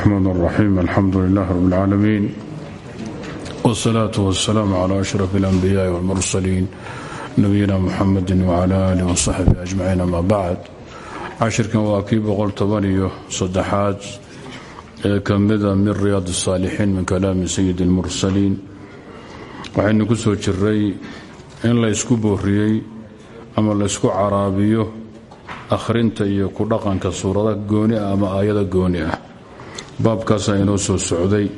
الرحمن الرحيم الحمد لله رب العالمين والصلاة والسلام على أشرف الأنبياء والمرسلين نبينا محمد وعلى آله وصحبه أجمعين أما بعد cashirkan waa kii boqol toban iyo saddexaad ee ka mida min riyaad الsaalixiin min kalaami sayid اlmursaliin waxaynu ku soo jiray in la ysku booriyey ama laysku caraabiyo akhrinta iyo ku dhaqanka suurada gooni ah ama aayada gooni ah baabkaasaa inoo soo socday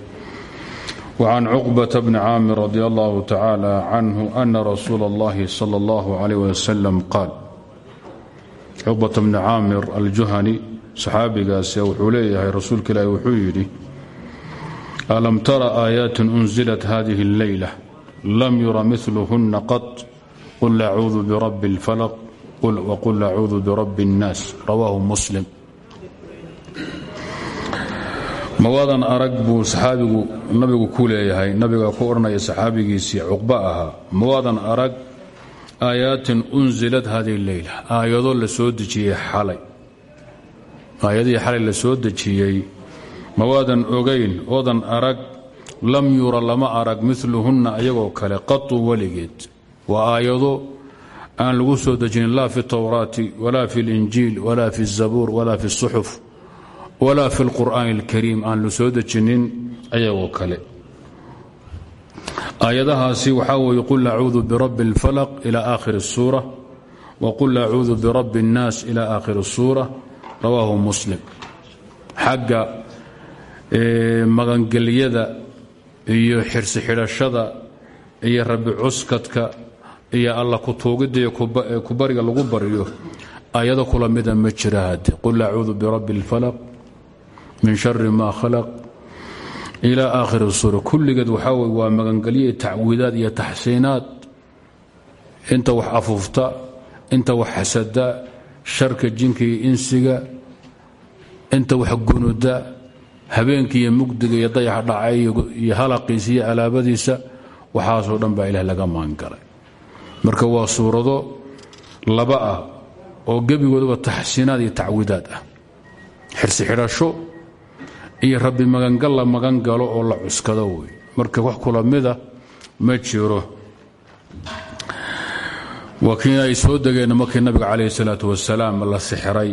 وcan cuqbata bni caamir radi allahu tacaala canhu ana rasuula اllahi salى اllahu عalيh wasalam qaal cuqbata bni caamir aljuhani saxaabigaasi wuxuu leeyahay rasuulka ilaahi wuxuu yidhi alam tara aayaatin unzilat hadihi اlleyla lam yura miluhuna qad qul acuudu birabbi اlfalq wqul acuudu birabbi اnnaas rawaahu muslim mawaadan arag buu saxaabigu nabigu ku leeyahay nabiga ku odhanaya saxaabigiisii cuqba ahaa mawaadan arag aayaatin unzilat hadihi leyla aayado la soo dejiyey xalay. Aayadihii xalay la soo dejiyey mawaadan ogayn oodan arag lam yura lama arag miluhunna ayagoo kale qatu weligeed. Waa aayado aan lagu soo dejinin laa fi towraati walaa fi linjiil walaa fi zabuur walaa fi suxuf walaa fi lqur'aani اlkariim aan la soo dejinin ayagoo kale aayadahaasi waxaa weeye qul acuudu birabbi اlfalq ila aakhiri الsuura waqul acuudu birabbi اnnaas ila aakhiri الsuura rawaahu muslim xagga magangelyada iyo xirsi xidhashada iyo rabbi cuskadka iyo alla kutuugidda iyo kubariga lagu baryo ayado kula mida ma jira hadde qul acuudu birabbi اlfalq min shari ma khalaq. Ila aakhiri suura. Kulligeed waxaa wey waa magangelyo tacwiidaad iyo taxsiinaad. Inta wax afuufta inta wax xasada sharka jinka iyo insiga inta wax gunuda habeenka iyo mugdiga iyo dayaxa dhacay iyo halaqiisa iyo alaabadiisa waxaasoo dhan baa ilaah laga maangalay. Marka waa suurado laba ah oo gebigoodaba taxsiinaad iyo tacwiidaad ah. Xirsi xidhasho iyo rabbi magangal la magan galo oo la cuskado wey. Marka wax kula mida ma jiro. Waa kii ay soo degeen markii nabiga calayhi salaatu wasalaam la sixiray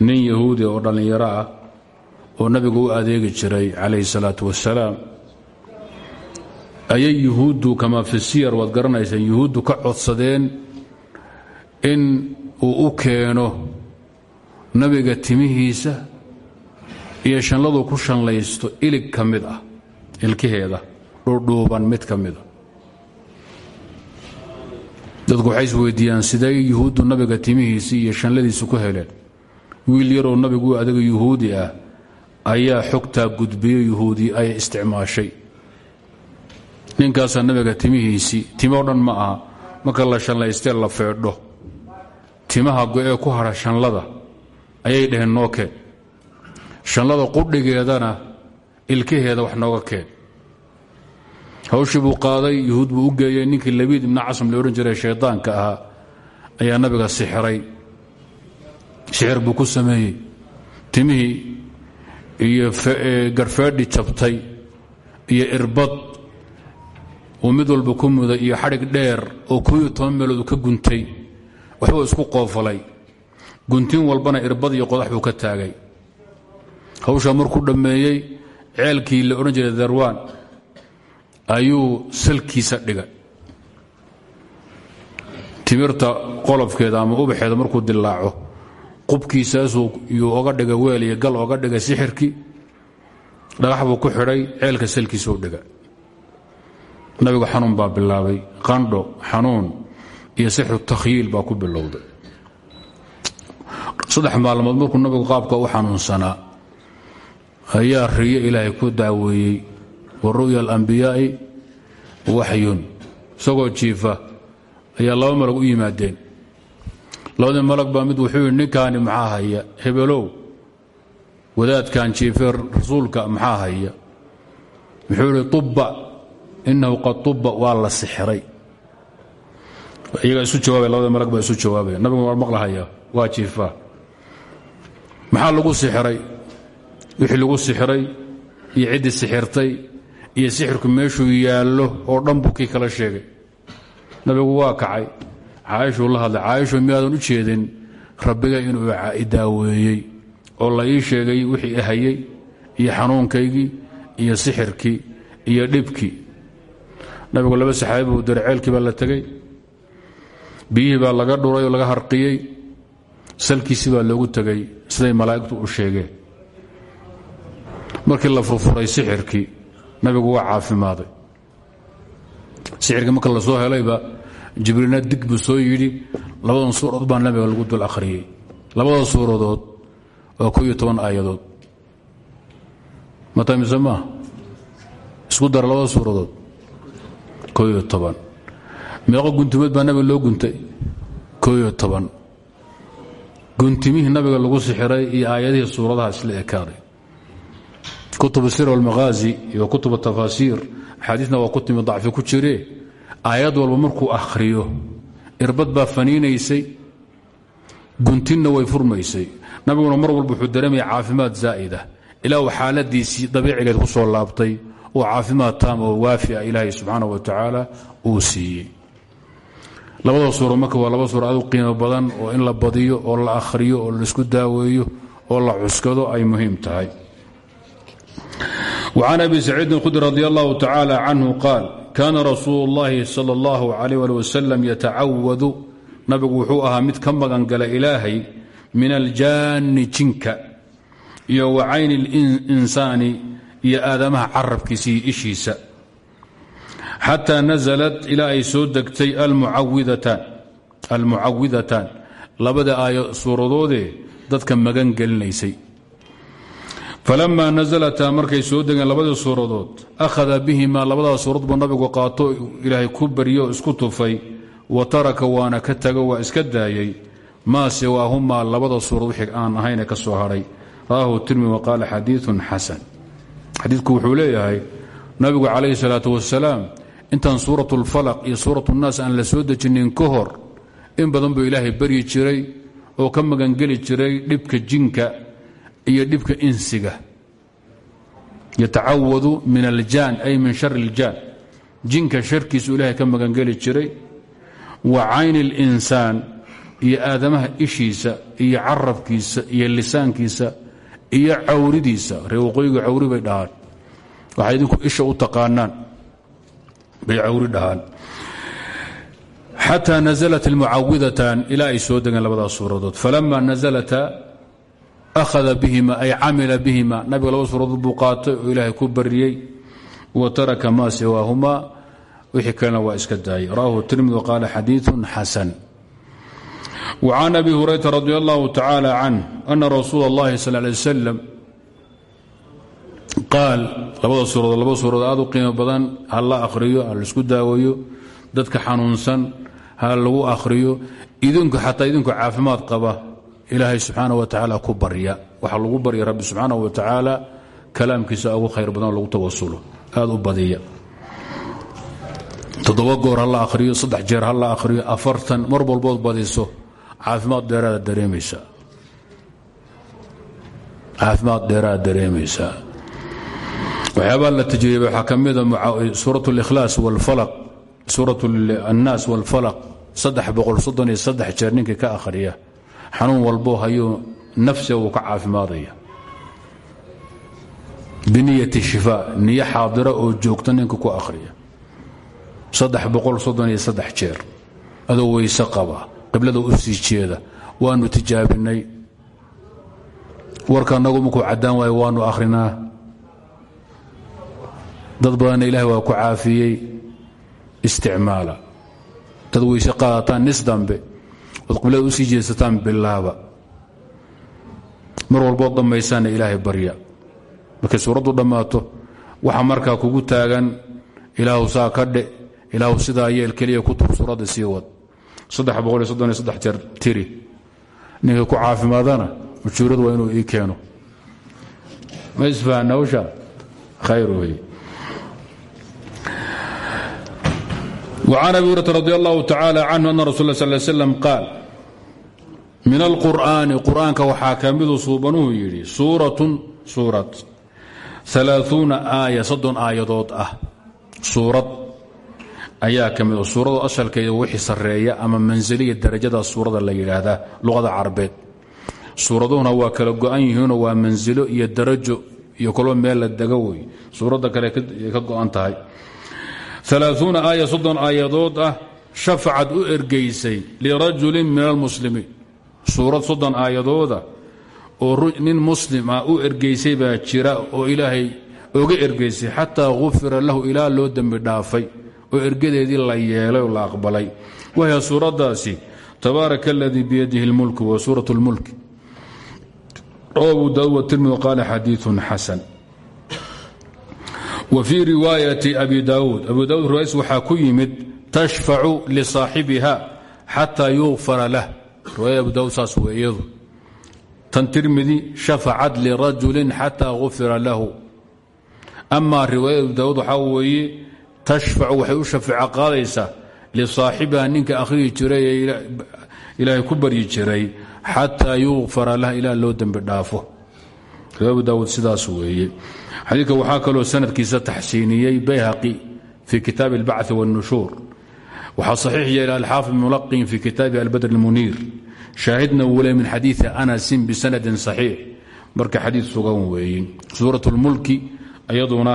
nin yahuudi oo dhallinyaro ah oo nabigu u adeegi jiray calayhi salaatu wasalaam ayay yuhuuddu kama fi siyar waad garanaysaan yuhuuddu ka codsadeen in uu u keeno nabiga timihiisa iyo shanladu ku shanlaysto ilig ka mid ah ilkaheeda dhudhuuban mid ka mida dadku waxay isweydiiyaan sidee yuhuuddu nabiga timihiisii iyo shanladiisa ku heleen. Wiil yaroo nabigu adaga yuhuudi ah ayaa xogtaa gudbiyo yuhuudi ay isticmaashay. Ninkaasaa nabiga timihiisii timo dhan ma aha marka la shanlaystee la feedho. Timaha go-ee ku hadha shanlada ayay dhaheen noo keen shanlada qudhigeedana ilkaheeda wax nooga keen. Hawshii buu qaaday yuhuud buu u geeyey ninkii labiid ibna casam la odhan jiray shaydaanka ahaa ayaa nabiga sixiray sixir buu ku sameeyey. Timihii iyo garfeedhi jabtay iyo irbad uu mid walba ku muday iyo xadhig dheer oo kooiyo toban meelood uu ka guntay waxbuu isku qoofalay. Guntin walbana irbad iyo qodax buu ka taagay hawshaa markuu dhammeeyey ceelkii la odhan jiray darwaan ayuu salkiisa dhigay. Timirta qolofkeeda ama ubaxeeda markuu dilaaco qubkiisaasuu yuu oga dhigay weel iyo gal oga dhigay sixirkii dhagax buu ku xidhay ceelka salkiisuu dhiga nabigu xanuun baa bilaabay qandho xanuun iyo sixru takhyiil baa ku bilowday. Saddex maalmood markuu nabigu qaabka u xanuunsanaa ayaa riyo ilaahay ku daaweeyey wa ru'ya alambiyaa'i waxyun isagoo jiifa ayaa laba malag u yimaadeen. Labadii malag baa mid wuxuu yidhi ninkaani maxaa haya? Hebelow wadaadkan jiifee rasuulka maxaa haya? Wuxuu yidhi ubba innahu qad ubba waa la sixiray iyagaa isu jawaabaya labada malag baa isu jawaabaya nabigu waa maqlahaya waa jiifaa. Maxaa lagu sixiray wixii lagu sixiray iyo ciddii sixirtay iyo sixirku meeshuu yaallo oo dhan kala sheegay. Nabigu waa kacay. Caaishuu la hadlay caaishu miyaadan u jeedin? Rabbiga inuu idaaweeyey oo la ii sheegay wixii ahayey iyo xanuunkaygii iyo sixirkii iyo dhibkii. Nabigu laba saxaabi buu diray ceelkii baa la tegey biyihii baa laga dhuray oo laga harqiyey. Salkiisii baa loogu tegey siday malaa'igtu u sheegeen markii la furfuray sixirkii nabigu waa caafimaaday. Sixirkii marka la soo helayba jibriilna dig soo yidhi labadan suuradood baa nabiga lagu dul akhriyey. Labada suuradood waa ko toban aayadood. Matamise maaha isku dara labada suuradood ko iyo toban. Meeqo nabiga loo guntay ko iyo nabiga lagu sixiray iyo aayadihii suuradaha isla ekaaday kutub sir walmakhaazi iyo kutub tafaasiir axaadiisna waa ku timi dacfi ku jire. Aayad walba markuu akhriyo irbad baa faniinaysay guntinna way furmaysay. Nabiguna mar walba wuxuu dareemaya caafimaad zaa'ida. Ilaa uu xaaladiisii dabiicigeed ku soo laabtay oo caafimaad taam oo waafi ah ilaahay subxaana wa tacaala uu siiyey. Labada suuro marka waa laba suuro aad u qiimo badan oo in la badiyo oo la akhriyo oo la isku daaweeyo oo la cuskado ay muhiim tahay وعن أبي سعيid الخdري رضي الله تعالى عنه قال كان رsuuل اللhi صلى الله عليه ولي وسلم يتcawd nabigu wuxuu ahaa mid ka magan gala ilaahay min aljaani jinka iyo wa cayni اlinsaani iyo aadamaha carabkiisa iyo ishiisa xatىa naزlat ilaa ay soo degtay almucawidataan labada aayo suuradoodee dadka magan gelinaysay falamaa nazalataa markay soo degeen labadii suuradood akhada bihimaa labadaa suurad buu nabigu qaato ilaahay ku baryo isku tufay wa taraka waana ka tago waa iska daayey maa siwaahumaa labada suurad wixii aan ahayne ka soo hadhay rawaahu tirmidi wa qaala xadiiun xasan xadiidku wuxuu leeyahay nabigu calayhi salaatu wasalaam intaan suurat lfalaq iyo suurat nnaas aan la soo dejinin ka hor in badan buu ilaahay baryi jiray oo ka magangeli jiray dhibka jinka iyo dhibka insiga yatacawadu min aljaan ay min shari اljaan jinka sharkiisu ilaahay ka magangeli jiray wa cayni اlinsaan iyo aadamaha ishiisa iyo carabkiisa iyo lisaankiisa iyo cawridiisa ree waqooyiga cawri bay dhahaan waxay idinku isha u taqaanaan bay cawri dhahaan xatى naزlat اlmucawidatan ilaa ay soo degeen labadaas suuradood falama nazlta ahada bihima ay camila bihima nabiga laba suuradood buu qaatay oo ilaahay ku bariyey wa taraka maa siwaahumaa wixii kalena waa iska daayay rawahu tirmidi waqaala xadiiثu xasan وcan abi hurayra radi allahu tacaalى canh ana rasuula اllahi sal lay wslam qaal labada suuradood laba suuradood aad u qiimo badan ha la akhriyo ha laisku daaweeyo dadka xanuunsan ha lagu akhriyo idinku xataa idinku caafimaad qaba ilaahay subxaana wa tacaala ku barya. Waxa lagu barya rabbi subxaana wa tacaala kalaamkiisa ugu khayr badanoo lagu tawasulo. Aad u badiya. Toddoba goor ha la akhriyo saddex jeer ha akhriyo afartan mar walbood badiso caafimaad dheeraada dareemaysaa caafimaad dheeraada dareemaysaa waxyaabaa la tajriibay waxaa ka mida suurat اlikhlaas walfalaq suurat annaas walfalaq saddex boqol saddex jeer ninkii ka akhriya xanuun walboo hayuu nafsiga uu ka caafimaadaya. Biniyati shifaa niyo xaadira oo joogta ninka ku akhriya. Jeer. Adoo weyse qaba qiblada u sii jeeda waanu tijaabinay. Warka anagu markuu caddaan waayo waanu akhrinaa. Dad badanna ilaahay waa ku caafiyey. Isticmaala. Dad weyse qaadataan nis dambe ood qiblada u sii jeesataan bilaaba. Mar walbood dhammaysaanna ilaahay barya. Markay suuraddu dhammaato waxa markaa kugu taagan ilaahu saa ka dhe ilaahu sidaa yeel keliya ku tur suuradda sii wad. Jeer tiri. Ninka ku caafimaadana ujuuradu waa inuu ii keeno. Ma isfahan hawsha khayr wey وعن أبي هريرة رضي الله تعالى عنه أن رسول الله صلى الله عليه وسلم قال من القرآن قرآنka waxaa ka midu suubanuhu yidhi suurة suurad alaaثuuna aaya soddon aayadood ah suurad ayaa ka mid suuradu asalkeeda wixii sarreeya ama mansiliya darajada suurada la yidhaahdaa luqada carabeed suuraduhuna waa kala go-an yihiinoo waa mansilo iyo darajo iyo kolba meel la dego wey suuradda kale ka go-an tahay alaaثuuna aaya soddon aayadood ah shafacad u ergaysay lirajulin min almuslimiin suurad soddon aayadooda oo nin muslim ah u ergaysay baa jira oo ilaahay oga ergaysay xataa gufira lahu ilaa loo dembi dhaafay oo ergadeedii la yeelay oo la aqbalay wahya suuraddaasi tabaaraka aladii biyadihi اlmulku wa suuraة اlmulk rawa abu daud wtirmidi qaala xadiiثun xasan wa fii riwaayati abi daauud abu daud riwaayas waxaa ku yimid tashfacu lisaaxibiha xataa yugfara lah. Riwaayada abu daud saas weeyadu tan tirmidi shafacad lirajulin xataa gufira lahu. Amaa riwaayada abu daud waxaa weeye tashfacu waxay u shafeeco qaadaysaa lisaaxibiha ninka akhrihi jiray ee ku baryi jiray xataa yugfara lah ilaa loo dembi dhaafo abu daawud sidaas weeye xadiidka waxaa kaloo sanadkiisa taxsiiniyey bayhaqi fii kitaabi اlbacثi wاnnushuur waxaa saxiix yeelay alxaafid mulaqin fii kitaabi albadr اlmuniir shaahidna wule min xadiiثi anasin bisanadin صaxiix marka xadiid sugan weeye suuraة اlmulki iyaduna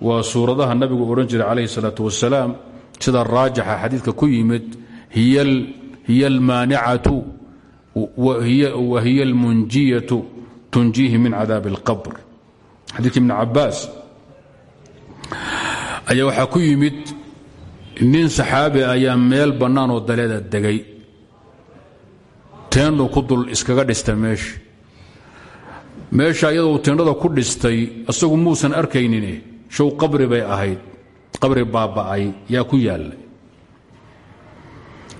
waa suuradaha nabigu odhan jiray calayhi الsalaaة wasalaam sida raajixa xadiidka ku yimid hiy اlmaanicatu wahiy اlmunjiyatu tunjiihi min cadaab اlqabr xadiidka ibn cabaas ayaa waxaa ku yimid nin saxaabi ayaa meel bannaan oo daleeda degay. Teendhu ku dul iskaga dhista meesha meesha iyadoo teendhada ku dhistay isagu muusan arkaynine show qabri bay ahayd. Qabri baaba'ay yaa ku yaallay.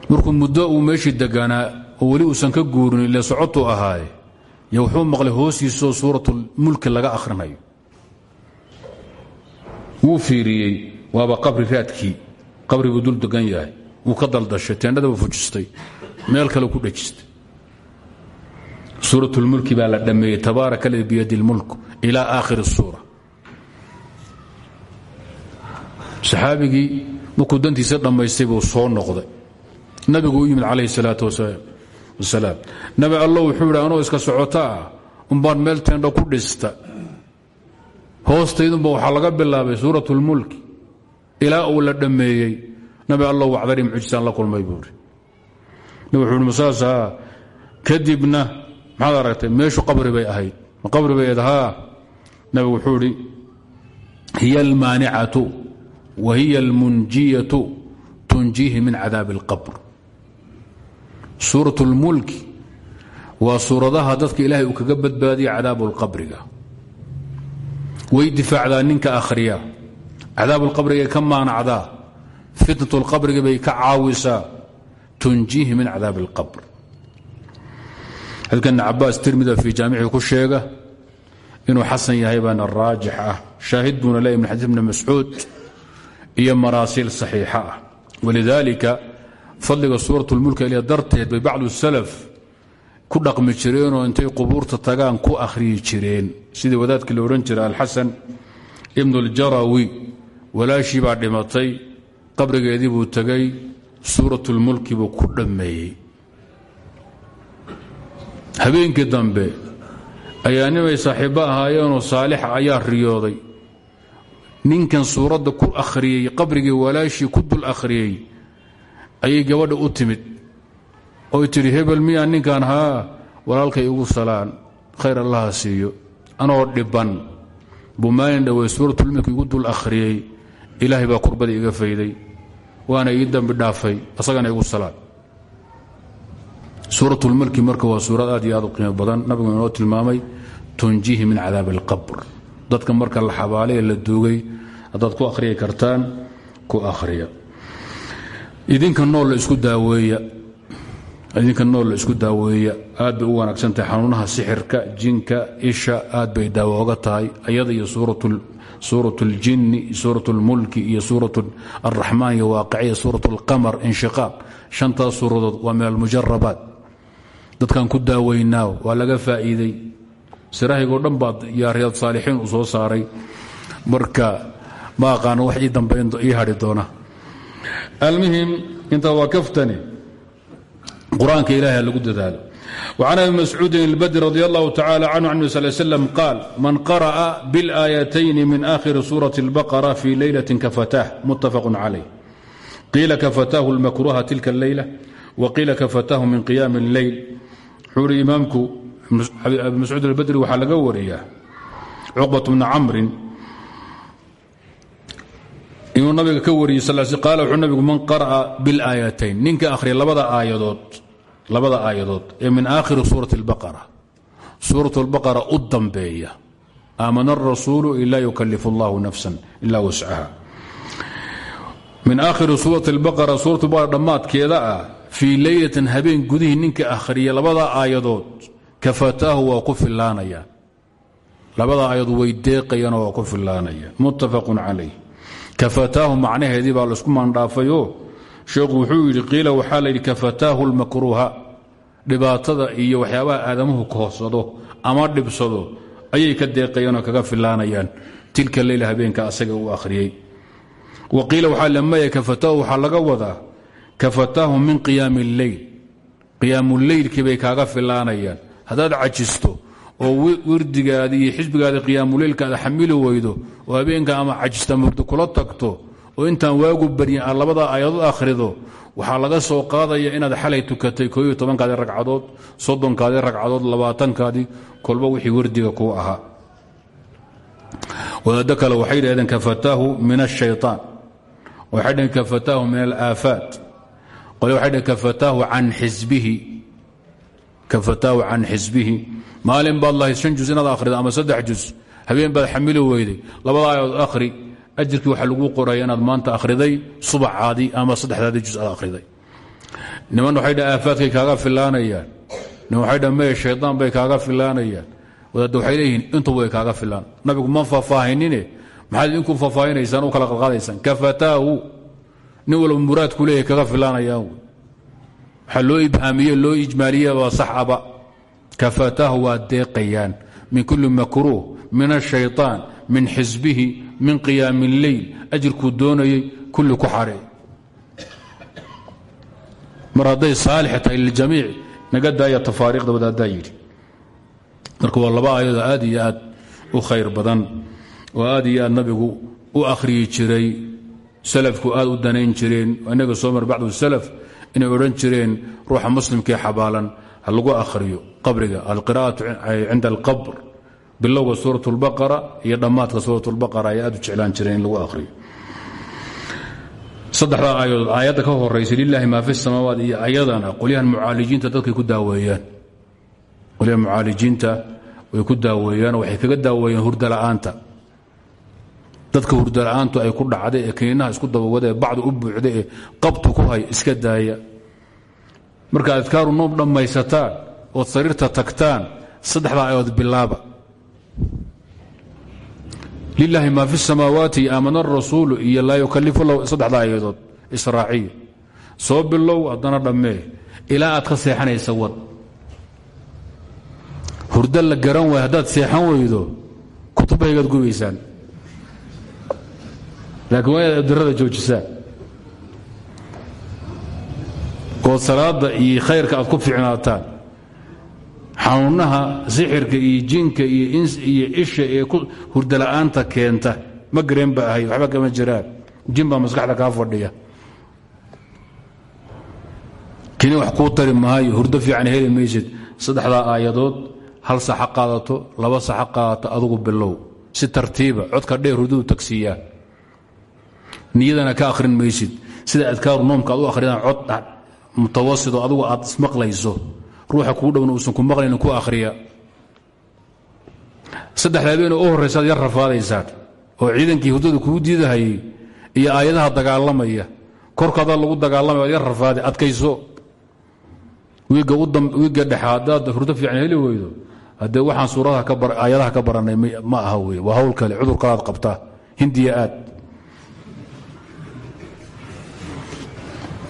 Markuu muddo uu meeshii deganaa oo weli uusan ka guurin ile socotuu ahaaye yo wuxuu maqlay hoostiisoo suuratulmulki laga akhrinayo. Wuu fiiriyey waaba qabri raadkii qabriguu dul degan yahay. Wuu ka daldashay teendhadaba fujistay meel kale ku dhejistay suuratulmulki baa la dhammeeyey tabaaraka ladi biyadi lmulk ilaa aakhiri suura. Saxaabigii markuu dantiisa dhammaystay buu soo noqday. Nabigu u yimid calayhi salaatu wasalaam nabi allo wuxuu yidhi anoo iska socota ah meel teendho ku dhista. Hoostaydunba waxaa laga bilaabay suurat اlmulki ilaa uu la dhammeeyey. Nabi allow wacdari mucjisaan la kulmay buuri nab wuxuu hi masaasa kadibna maxaad meeshu qabri bay ahayd. Qabri bay ahayd haa. Nabi wuxuu idhi hiya almaanicatu wa hiya almunjiyatu tunjiihi min cadaabi اlqabr suurat اlmulki waa suuradaha dadka ilaahay uu kaga badbaadiya cadaabuulqabriga way difaacdaa ninka akhriya cadaabuulqabriga ka maanacdaa. Fitnat lqabriga bay ka caawisaa. Tunjiihi min cadaab اlqabr xadkan cabaas tirmida fii jaamicii ku sheega inuu xasan yahay baana raajix ah. Shaahid min xadiis ibni mascuud iyo maraasiil saxiixa ah. Walidaalika fadliga suurat lmulka ilya darteed bay bacdu salaf ku dhaqmi jireenoo intay qubuurta tagaan ku akhriyi jireen. Sidii wadaadkii la odhan jiray alxasan ibnu اljarawi walaashii baa dhimatay qabrigeedii buu tegay suurat lmulki buu ku dhammeeyey. Habeenkii dambe ayaa nimay saaxiibbo ahaayeenoo saalixa ayaa riyooday. Ninkan suuradda ku akhriyey qabrigii walaashii ku dul akhriyey ayay gabadha u timid. Oy tidhi hebel miyaa ninkan haa? Walaalkay igu salaan. Khayr allaha siiyo. Anoo dhibban. Buu maalin dhowey suuratulmilki igu dul akhriyey. Ilaahay baa kurbadii iga fayday. Waana ii dambi dhaafay. Asagana igu salaan. Suuratulmulki marka waa suurad aad iyo aad u qiimo badan. Nabigu inoo tilmaamay tunjihi min cadaabi alqabr. Dadka marka la xabaalay ee la duugay haddaad ku akhriyi kartaan ku akhriya idinka nool la isku daaweeya idinka nool la isku daaweeya aad bay u wanaagsan tahay xanuunaha sixirka jinka isha aad bay daawo oga tahay ayada iyo suurat اljinni suurat اlmulki iyo suurat الraxmaan iyo waaqiciya suurat اlqamar inshiqaaq shantaas suuradood waa min almujarabaat dadkan ku daaweynaa waa laga faa'iidey sirahaygoo dhan baad yaa riyaad saalixiin uu soo saaray marka ma aqaano wax ii dambayn ii hadhi doona almuhim intaa waa kaftani qur-aanka ilahi ha lagu dadaalo وcan abi mascuudin اlbadri radi allahu tacala canhu can nbi sal slm qaal man qara'a biاlaayatayn min akhiri suuraة اlbaqara fi leylaة kafatah mutafaq calayh qiila kafataahu اlmakruha tilka اleyla wqiila kafataahu min qiyaami اlleyl wuxuu uri imaamku abi mascuud albadri waxaa laga wariyaa cuqbat bna camrin inuu nabiga ka wariyey sal qaala wuxuu nabigu man qara'a biاlaayatayn ninka akhriya labada aayadood labada aayadood ee min aakhiri suurati اlbaqara suurat اlbaqara u dambeeya aamana الrasuulu ila yukalifu اllahu nafsa ila wascaha min aakhiri suurati اlbaqara suurat baqara dhammaadkeeda ah fii leylatin habeen gudihii ninka akhriya labada aayadood kafataahu waa ku filaanayaan labada aayadood way deeqayaanoo waa ku filaanayaan muttafaqun calayh kafataahu macnaheedii baa la isku maandhaafayoo sheekhu wuxuu yidhi qiila waxaa la yidhi kafataahu lmakruuha. Dhibaatada iyo waxyaabaha aadamuhu kohsado ama dhibsado ayay ka deeqayaanoo kaga filaanayaan tilka leyla habeenka asaga uu akhriyey. Wa qiila waxaa lamaya kafataahu waxaa laga wadaa kafataahu min qiyaami اlleyl qiyaamuleylkii bay kaaga filaanayaan haddaad cajisto oo wirdigaada iyo xisbigaada qiyaamuleylkaada xamili weydo oo habeenka ama cajista mugdo kula tagto oo intaan waagu baryin labada labadaa akhrido waxaa laga soo qaadaya inaad xalay tukatay koo iyo tobankaadii ragcadood soddonkaadii ragcadood labaatankaadii kolba wixii wardiga kuu ahaa. Wadaaddo kale waxay dhaahdeen kafataahu min ashaytaan waxay dhaheen kafataahu min alaafaat. Qole waxay dhaheen kafataahu can xisbihi maalin baad lahayd shan juz inaad akhrido ama saddex juz. Habeen baad xamili weyday. Labada aayadood akhri ajirkii waxaa laguu qoraya inaad maanta akhriday subacaadii ama saddexdaadii juz aad akhriday. Niman waxay dhaheen aafaadkay kaaga filaanayaan niman waxay dhaheen maya shaydaan bay kaaga filaanayaan wadaadda waxay leeyihiin intuba way kaaga filaan nabigu ma faahfaahinine? Maxaad idinku faahfaahinaysaan u kala qadqaadaysaan kafataahu. Nin walba muraadku leeyahay kaga filaanayaan waxaa loo ibhaamiye loo saxaba kafataahu waa deeqayaan min kulli makruuh min ashayطaan min xisbihi min qiyaami اlleyl ajirkuu doonayay kulli ku xaree mar hadday saalix tahay liljamiic naga daaya tafaariikhda wadaaddaa yidhi marka waa laba aayadoo aad iyo aad u khayr badan oo aad iyo aad nabigu u akhriyi jiray salafku aad u danayn jireen inaga soo mar bacdu salaf inay odhan jireen ruuxa muslimkee xabaalan lagu akhriyo qabriga alqira'atu cinda alqabr bilowga suurat اlbaqara iyo dhammaadka suurat اlbaqara ay aad u jeclaan jireen in lagu akhriyo. Saddexdaa aayadood aayadda ka horaysa lilahi maa fi samaawaat iyo ayadana qolyahan mucaalijiinta dadkay ku daaweeyaan. Qolyahan mucaalijiinta way ku daaweeyaan waxay kaga daaweeyaan hurdala'aanta dadka hurdala'aantu ay ku dhacday ee kiniinaha isku dabawada bacdu u buuxda ee qabtu ku hay iska daaya marka adkaaru noom dhammaysataan ood sariirta tagtaan saddexdaa aayadood bilaaba. Lilaahi maa fi samaawaati aamana arasuulu iyo laa yukalifu lahu saddexda aayadood israaciya soo bilow haddana dhammee ilaa aad ka seexanaysa wad. Hurdo la garan waay haddaad seexan weydo kutubahaygaad gubaysaan. Laakiin waa inaad abdirada joojisaan ood salaadda iyo khayrka aad ku ficnaataan xanuunaha sixirka iyo jinka iyo iyo isha ee hurdala'aanta keenta ma gareen ba ahay waxba kama jiraan. Jin maskaxda kaa fadhiya. Kini wax kuu tari maayo hurdo fiican heli maysid. Saddexdaa aayadood hal saxa qaadato laba saxa qaadato adugu bilow. Si tartiiba codka dheer hurdadu tagsiiyaa niyadana ka akhrin maysid. Sida adkaaru noomka aad u akhriyaan cod mutawasidoo adugu aad ismaqlayso ruuxa kuu dhowna uusan ku maqlaynin ku akhriya. Saddexda habeen u horraysaad yar rafaadaysaan oo ciidankii hurdada kuu diidahayay iyo aayadaha dagaalamaya korkaadaa lagu dagaalamaya yar rafaada adkayso. Wiigga dhexe haddaad hurdo fiican heli weydo haddee waxaan suuradaha aayadaha ka barannay ma aha wey waa hawl kale cudur kalaad qabtaa hindiya aad.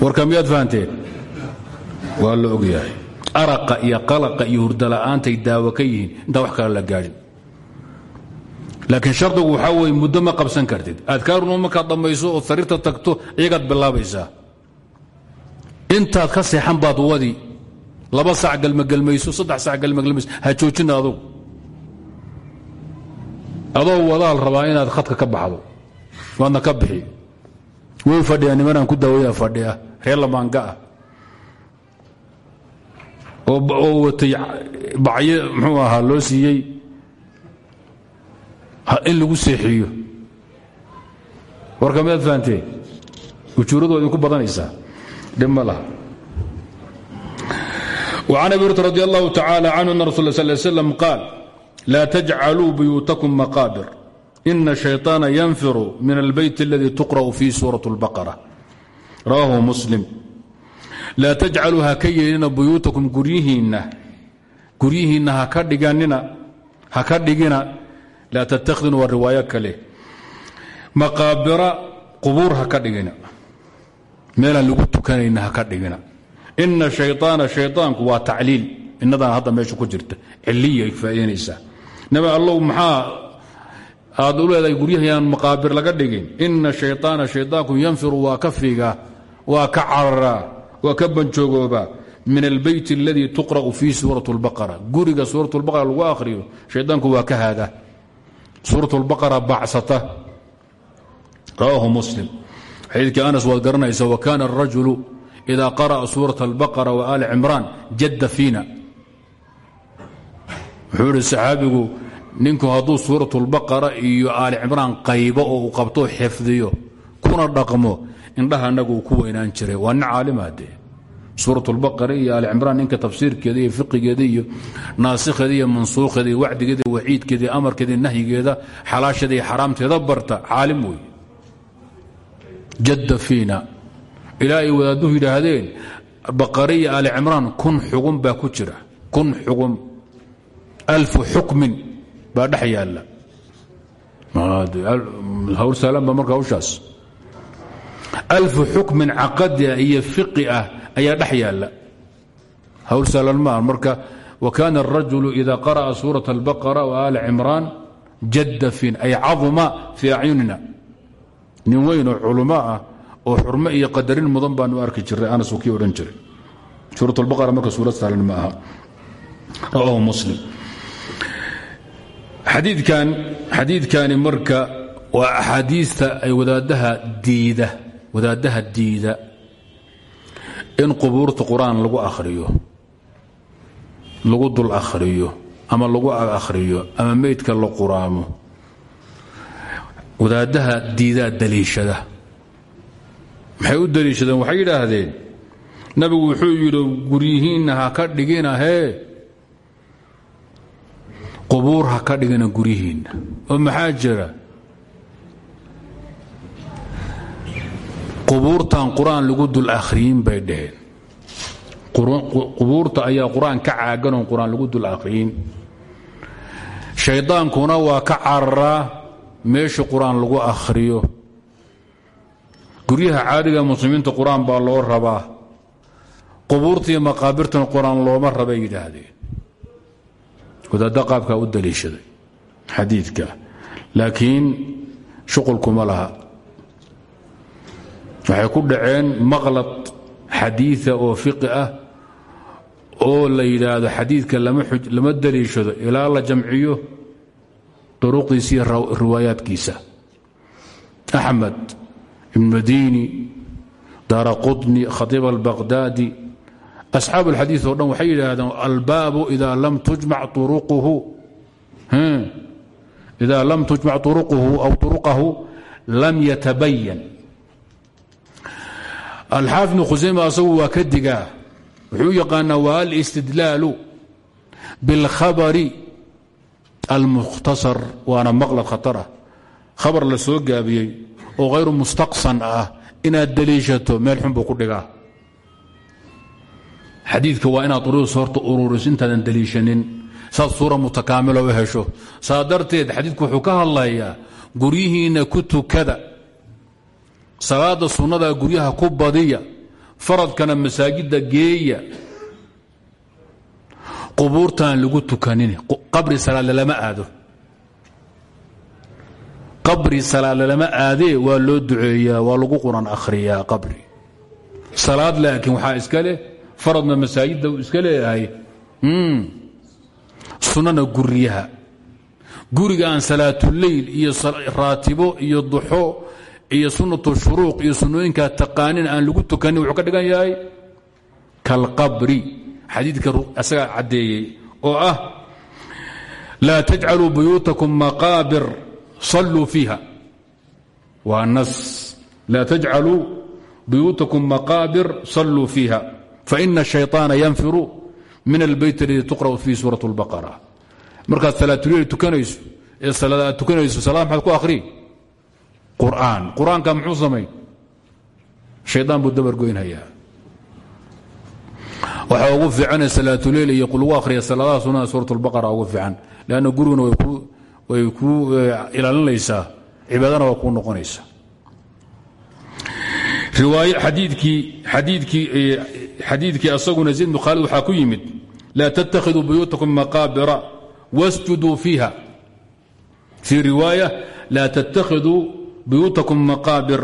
Warka miyaad waa la ogyahay araqa iyo qalaqa iyo hurdala'aantay daawo ka yihiin intaan wax kale la gaadhin. Laakiin shardigu waxaa weye muddo ma qabsan kartid. Adkaaruna markaad dhammayso oo sariirta tagto iyagaad bilaabaysaa. Intaad ka seexan baad wadi. Laba sac galmagelmayso saddex sac galmagelmayso ha joojina adugu. Adoo wadaal rabaa inaad khadka ka baxdo waadna ka bixi. Way fadhiyaa nimanaan ku daawaya fadhiya reer lamaanga oo watay bacyo muxuu ahaa loo siiyey in lagu seexiyo warka miyaad fahanteen ujuuradu waa idinku badanaysaa dhib ma laha وعن أبي هريرة رضي الله تعالى عنه أن رسول الله صلى الله عليه وسلم قال لا تجعلوا بيوتكم مقابر إن الشيطان laa tajcaluu ha ka yeelina buyuutakum guryihiinna guryihiinna haka dhiganina ha ka dhigina laa tattakhidun waa riwaayo kale. Maqaabira qubuur ha ka dhigina meelaan lagu tukanayna ha ka dhigina. Ina shayaana shayaanku waa tacliil inadan hadda meesha ku jirta ciliya faaidanaysaa nabi allow maxaa aad u leedahay laga dhigin? Ina shayaana shayaanku yanfiru waa ka fiigaa waa waa ka banjoogoobaa min albeyt aladii tuqra'u fii suurat اlbaqara guriga suurat lbaqara lagu akhriyo shayaanku waa ka haada suurat lbaqara bacsata rawaahu muslim xadiidkii anas waad garanaysa wakana arajulu إda qarأa suuraة الbaqرة وآli cimraan jadda fiina wuxuu ihi saxaabigu ninku hadduu suuraة الbaqara iyo aali cimraan qaybo oo uu qabto xifdiyo kuna dhaqmo indhaha anagu ku weynaan jiray. Waa nin caalimade ah suurat lbaqara iyo alicimraan ninka tafsiirkeeda iyo fiqigeeda iyo naasikheeda iyo mansuukheeda iyo wacdigeeda iyo amarkeeda nahyigeeda xalaasheeda iyo xaraamteeda barta. Caalim wey jadda fiina. Ilaa ay wadaadduhu yidhaahdeen iyo aali cimraan kun xugun baa ku jira. Kun xugun alfu xukmin baa dhex yaalla. Hawr saalan baa marka hawshaas alfu xukmin caqadiah iyo fiqi ah ayaa dhex yaalla. Hawl sahlan maaha marka wa kaana arajulu ida qara'a suurat albaqara wa aala cimraan jaddafin ay caduma fii acyunina nin weyn oo culummo ah oo xurmo iyo qadarin mudan baanu arki jirray anas uu kii odhan jiray. Suurat albaqara marka suurad sahlan ma aha. Rawahu muslim. Xadiidkan xadiidkani marka waa axaadiista ay wadaaddaha diida wadaaddaha diida in qubuurta qur'aan lagu akhriyo lagu dul akhriyo ama lagu akhriyo ama meydka la quraamo wadaaddaha diidaa daliishada. Maxay u daliishadeen? Waxay yidhaahdeen nabigu wuxuu yidhi guryihiinna ha ka dhigina hee. Qubuur ha ka dhigina guryihiinna. Oo maxaa jira qubuurtan qur'aan lagu dul akhriyin bay dhaheen. Qubuurta ayaa qur'aan ka caagan oon qur'aan lagu dul akhriyin. Shaydaankuna waa ka cararaa meesha qur'aan lagu akhriyo. Guryaha caadiga muslimiinta qur'aan baa loo rabaa. Qubuurta iyo maqaabirtana qur'aan looma rabay yidhaahdeen. Wadaadda qaabkaa u daliishaday xadiidka. Laakiin shuqulkuma laha waxay ku dhaceen maqlad xadiia oo fiqi ah oo la yidhaahdo xadiidka lama daliishado ilaa la jamciyo duruqdiisa iyo riwaayaadkiisa. Axmed ibn madini daara qutni khatiib albaqhdaadi asxaab alxadiid oo dhan waxay yidhaahdeen albaabu idaa lam tujmac uruquhu hmm. idaa lam tujmac uruquhu aw uruqahu lam yatabayan alxaafid bn khusayma asagu waa ka digaa. Wuxuu yaqaanaa waa alistidlaalu biاlkhabari almukhtasar waana maqlad khatar ah. Khabar la soo gaabiyey oo hayru mustaqsan ah inaad daliishato meel xun buu ku dhigaa. Xadiidka waa inaad uruus horta ururiso intaadan darteed xadiidku wuxuu ka hadlayaa guryihiinna ku tukada salaada sunnada guryaha ku badiya faradkana masaajidda geeya. Qubuurtaan lagu tukanin qabri salaadle lama aado. Qabri salaadle lama aadee waa loo duceeyaa waa lagu quran akhriyaa qabri. Salaad laakiin waxaa iska leh faradna masaajidda uu iska leeyahay. Sunnana guryaha. Guriga aan salaatuleyl iyo raatibo iyo duxo iyo sunnatu shuruuq iyo sunnooyinkaa taqaanin aan lagu tukanin wuxuu ka dhigan yahay kalqabri xadiidka asagaa caddeeyey oo ah laa tajcaluu buyuutakum maqaabir salluu fiiha waa nas laa tajcaluu buyuutakum maqaabir salluu fiiha faina الشhayطaana yanfiru min albeyt اladii tuqra'u fiihi suuraة اlbaqara markaad salaatuleyl tukanayso ee salaad aad tukanayso salaad maxaad ku akhri qur'aan. Qur'aanka muxuu samay shaydaan buu dabar goynhayaa. Waxaa ugu fiicane salaatuleil iyo lagu akhriya salaadaha sunnaha suurat albaqara ugu fiican. Leanna guriguna way kuu eh, ilaalinaysaa. Cibaadana waa kuu noqonaysa xadiidkii eh, asaguna zayd bn khaalid ku yimid laa tattakhiduu buyuutakum maqaabira wasjuduu fiiha. Fii riwaaya laa tattakhiduu buyuutakum maqaabir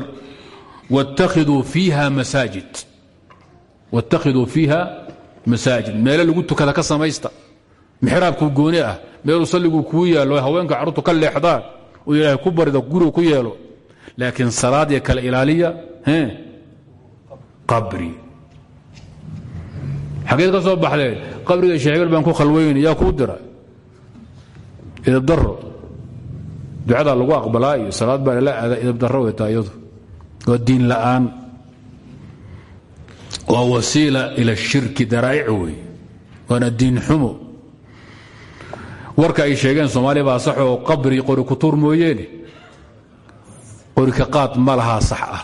wاttakhiduu fiiha masaajid. Meelo lagu tukada ka samaysta. Mixraabku gooni ah. Meeluu salliguu kuu yaallo haweenka carruurtu ka leexdaan oo ilaahay ku barida guriga ku yeelo. Laakiin salaadii kale ilaaliya qabri. Xageed ka soo baxdee qabriga sheehbel baan ku khalwayn yaa kuu dira ducadaa lagu aqbalaa iyo salaad baa lala aadaa idabdaro way taa iyadu. Waa diin la'aan. Waa wasiila ila shirki daraa'ic wey waana diin xumo. Warka ay sheegeen soomaaliya baa sax oo qabri qori kutuur mooyeene. Qori ka qaad ma sax ah.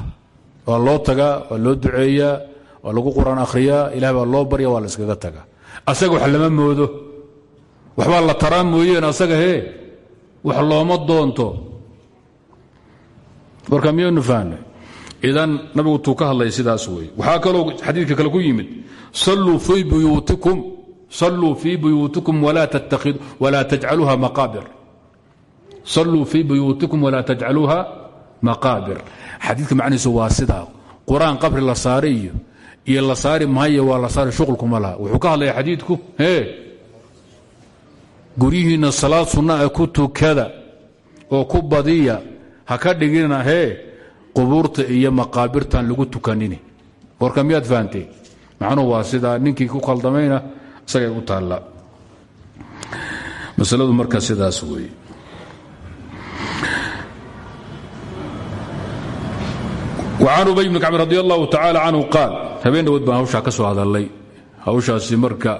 Waa loo tagaa waa loo duceeyaa waa lagu quraan akhriyaa ilah baa loo barya waa la iskaga tagaa. Asaga wax lama moodo. Waxbaa la taraa mooyeen asaga hee wax looma doonto. Warka miyaynu fahnay idan nabigu tuu ka hadlaya sidaas wey waxaa kaloo xadiidka kale ku yimid salluu fii buyuutikum walaa tajcaluuha maqaabir. Salluu fii buyuutikum walaa tajcaluuha maqaabir. Xadiidka macnihiisu waa sidaa. Qur'aan qabri la saari iyo iyo la saari maayo waa la saari shuqulkuma laha. Wuxuu ka hadlaya xadiidku hee guryihiinna salaad sunnaah ku tukada oo ku badiya ha ka dhigina hee qubuurta iyo maqaabirtan lagu tukanini warka miyaad fahanteen macnuhu waa sidaa ninkii ku khaldamayna isagay u taalla. Masaladu marka sidaas weeye. وcan ubay bn kacb radi allahu tacala canhu qaal habeen dhawood baan hawshaa ka soo hadalay hawshaasi marka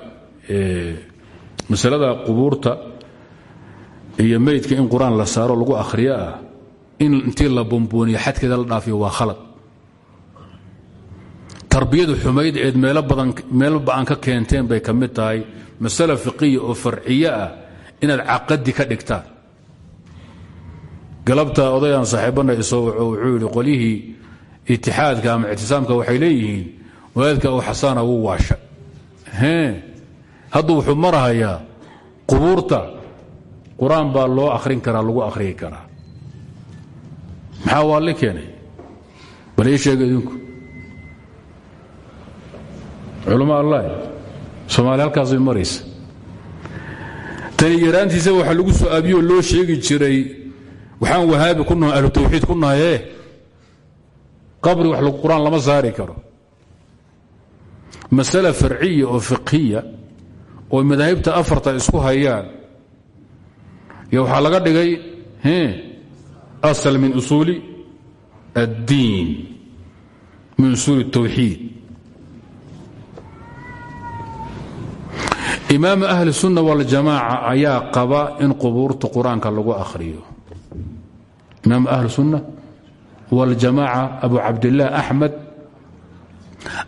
masalada qubuurta iyo meydka in qur'aan la saaro lagu akhriyo ah in intii la bombooniyo xadkeeda la dhaafiyo waa khalad. Tarbiyadu xumayd eed meelba aan ka keenteen bay ka mid tahay masale fiqiya oo farciye ah inaad caqadi ka dhigtaan. Galabta odayaan saaxiibbana isoo wuxuu yidhi qolyihii itixaadka ama ictisaamka waxay leeyihiin wadaadka u xasaana wuu waasha hadda wuxuu marahayaa qubuurta. Qur'aan baa loo akhrin karaa lagu akhriyi karaa. Maxaa waa li keenay? Bal ii sheega idinku. Culama allah soomaali halkaasay maraysa. Tani yaraantiisa waxa lagu soo loo sheegi jiray. Waxaan wahaabi ku nahay ahlu tawxiid ku nahaye qabri wax qur'aan lama saari karo. Masale farciya oo fiqhiya oo madaahibta afarta isku hayaan yo waxaa laga dhigay asal min usuuli addiin min usuuli الtawxiid imaam ahli الsunna waاljamaaca ayaa qaba in qubuurta qur-aanka lagu akhriyo imaam ahli sunna waاljamaaca abu cabdillaah axmed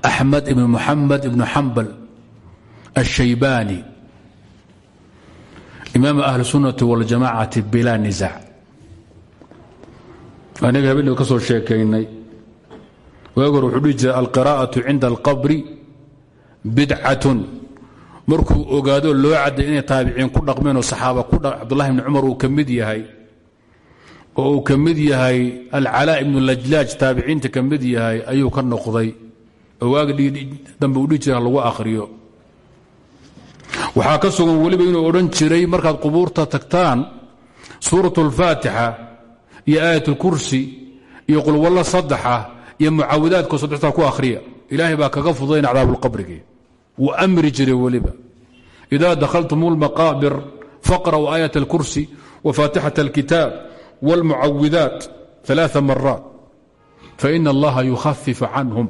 axmed ibn muxamed ibn xambal الشhaybani imaam ahli الsunnati waاljamacati bilaa niزac aniga habeen ka soo sheekaynay waag hor wuxuu dhihi jiray alqirاءaة cinda اlqabri bidcaة markuu ogaado loo cadday inay taabiciin ku dhaqmeen oo saxaaba ku cabdullahi bni cumar uu ka mid yahay oo uu ka mid yahay alcalaa ibnu lajlaaj taabiciinta ka mid yahay ayuu ka noqday oo waaga dambe uu dhihi jira lagu akhriyo waxaa ka sugan weliba inuu odhan jiray markaad qubuurta tagtaan suurat اlfaatixa iyo aayat اlkursi iyo qulwallo saddexa iyo mucaawidaadko saddextaa ku akhriya ilaahay baa kaga fududayna cadaabulqabrigi wuu amri jiray weliba ida dakhaltum اlmaqaabir faqra'uu aayat اlkursi wafaatixaة اlkitaab wاlmucawidaat ثaلaaثa maraat faina allaha yukhafifu canhum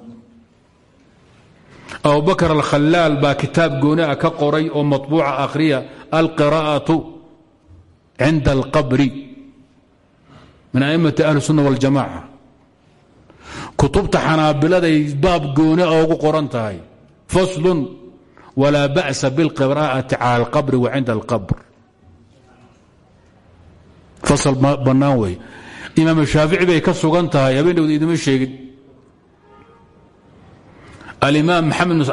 abubakr alkhalaal baa kitaab gooniah ka qoray oo maطbuuca akhriya alqira'aةu cinda اlqabri min a'immati ahli الsunna wاljamaca kutubta xanaabiladay baab gooni a ugu qoran tahay faslun walaa ba'sa biاlqira'ati cala اlqabri wa cinda اlqabr fasal bannaan wey imaam shaafici bay ka sugan tahay habeenhowda idima sheegin alimaam maxamed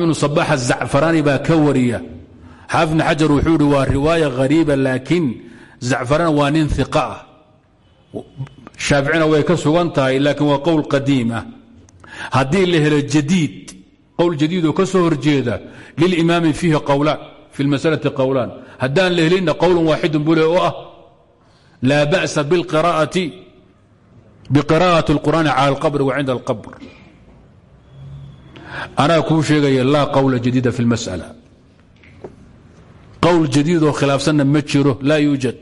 bnu sabax azacfaraani baa ka wariya. Xaafid bn xajar wuxuu ihi waa riwaaya hariiba laakiin zacfaraan waa nin iqa ah. Shaaficina way ka sugan tahay laakiin waa qowl qadiim ah. Haddii la helo jadiid qowl jadiid oo ka soo horjeeda lilimaami fiihi qowlaan fi lmasalati qowlaan haddaan la helinna qowlan waaxidun bule oo ah laa ba'sa biqira'ati اlqur'aani cala alqabri wa cinda alqabr anaa kuu sheegaya laa qowla jadiida fi اlmasأala qowl jadiidoo khilaafsanna ma jiro laa yuujad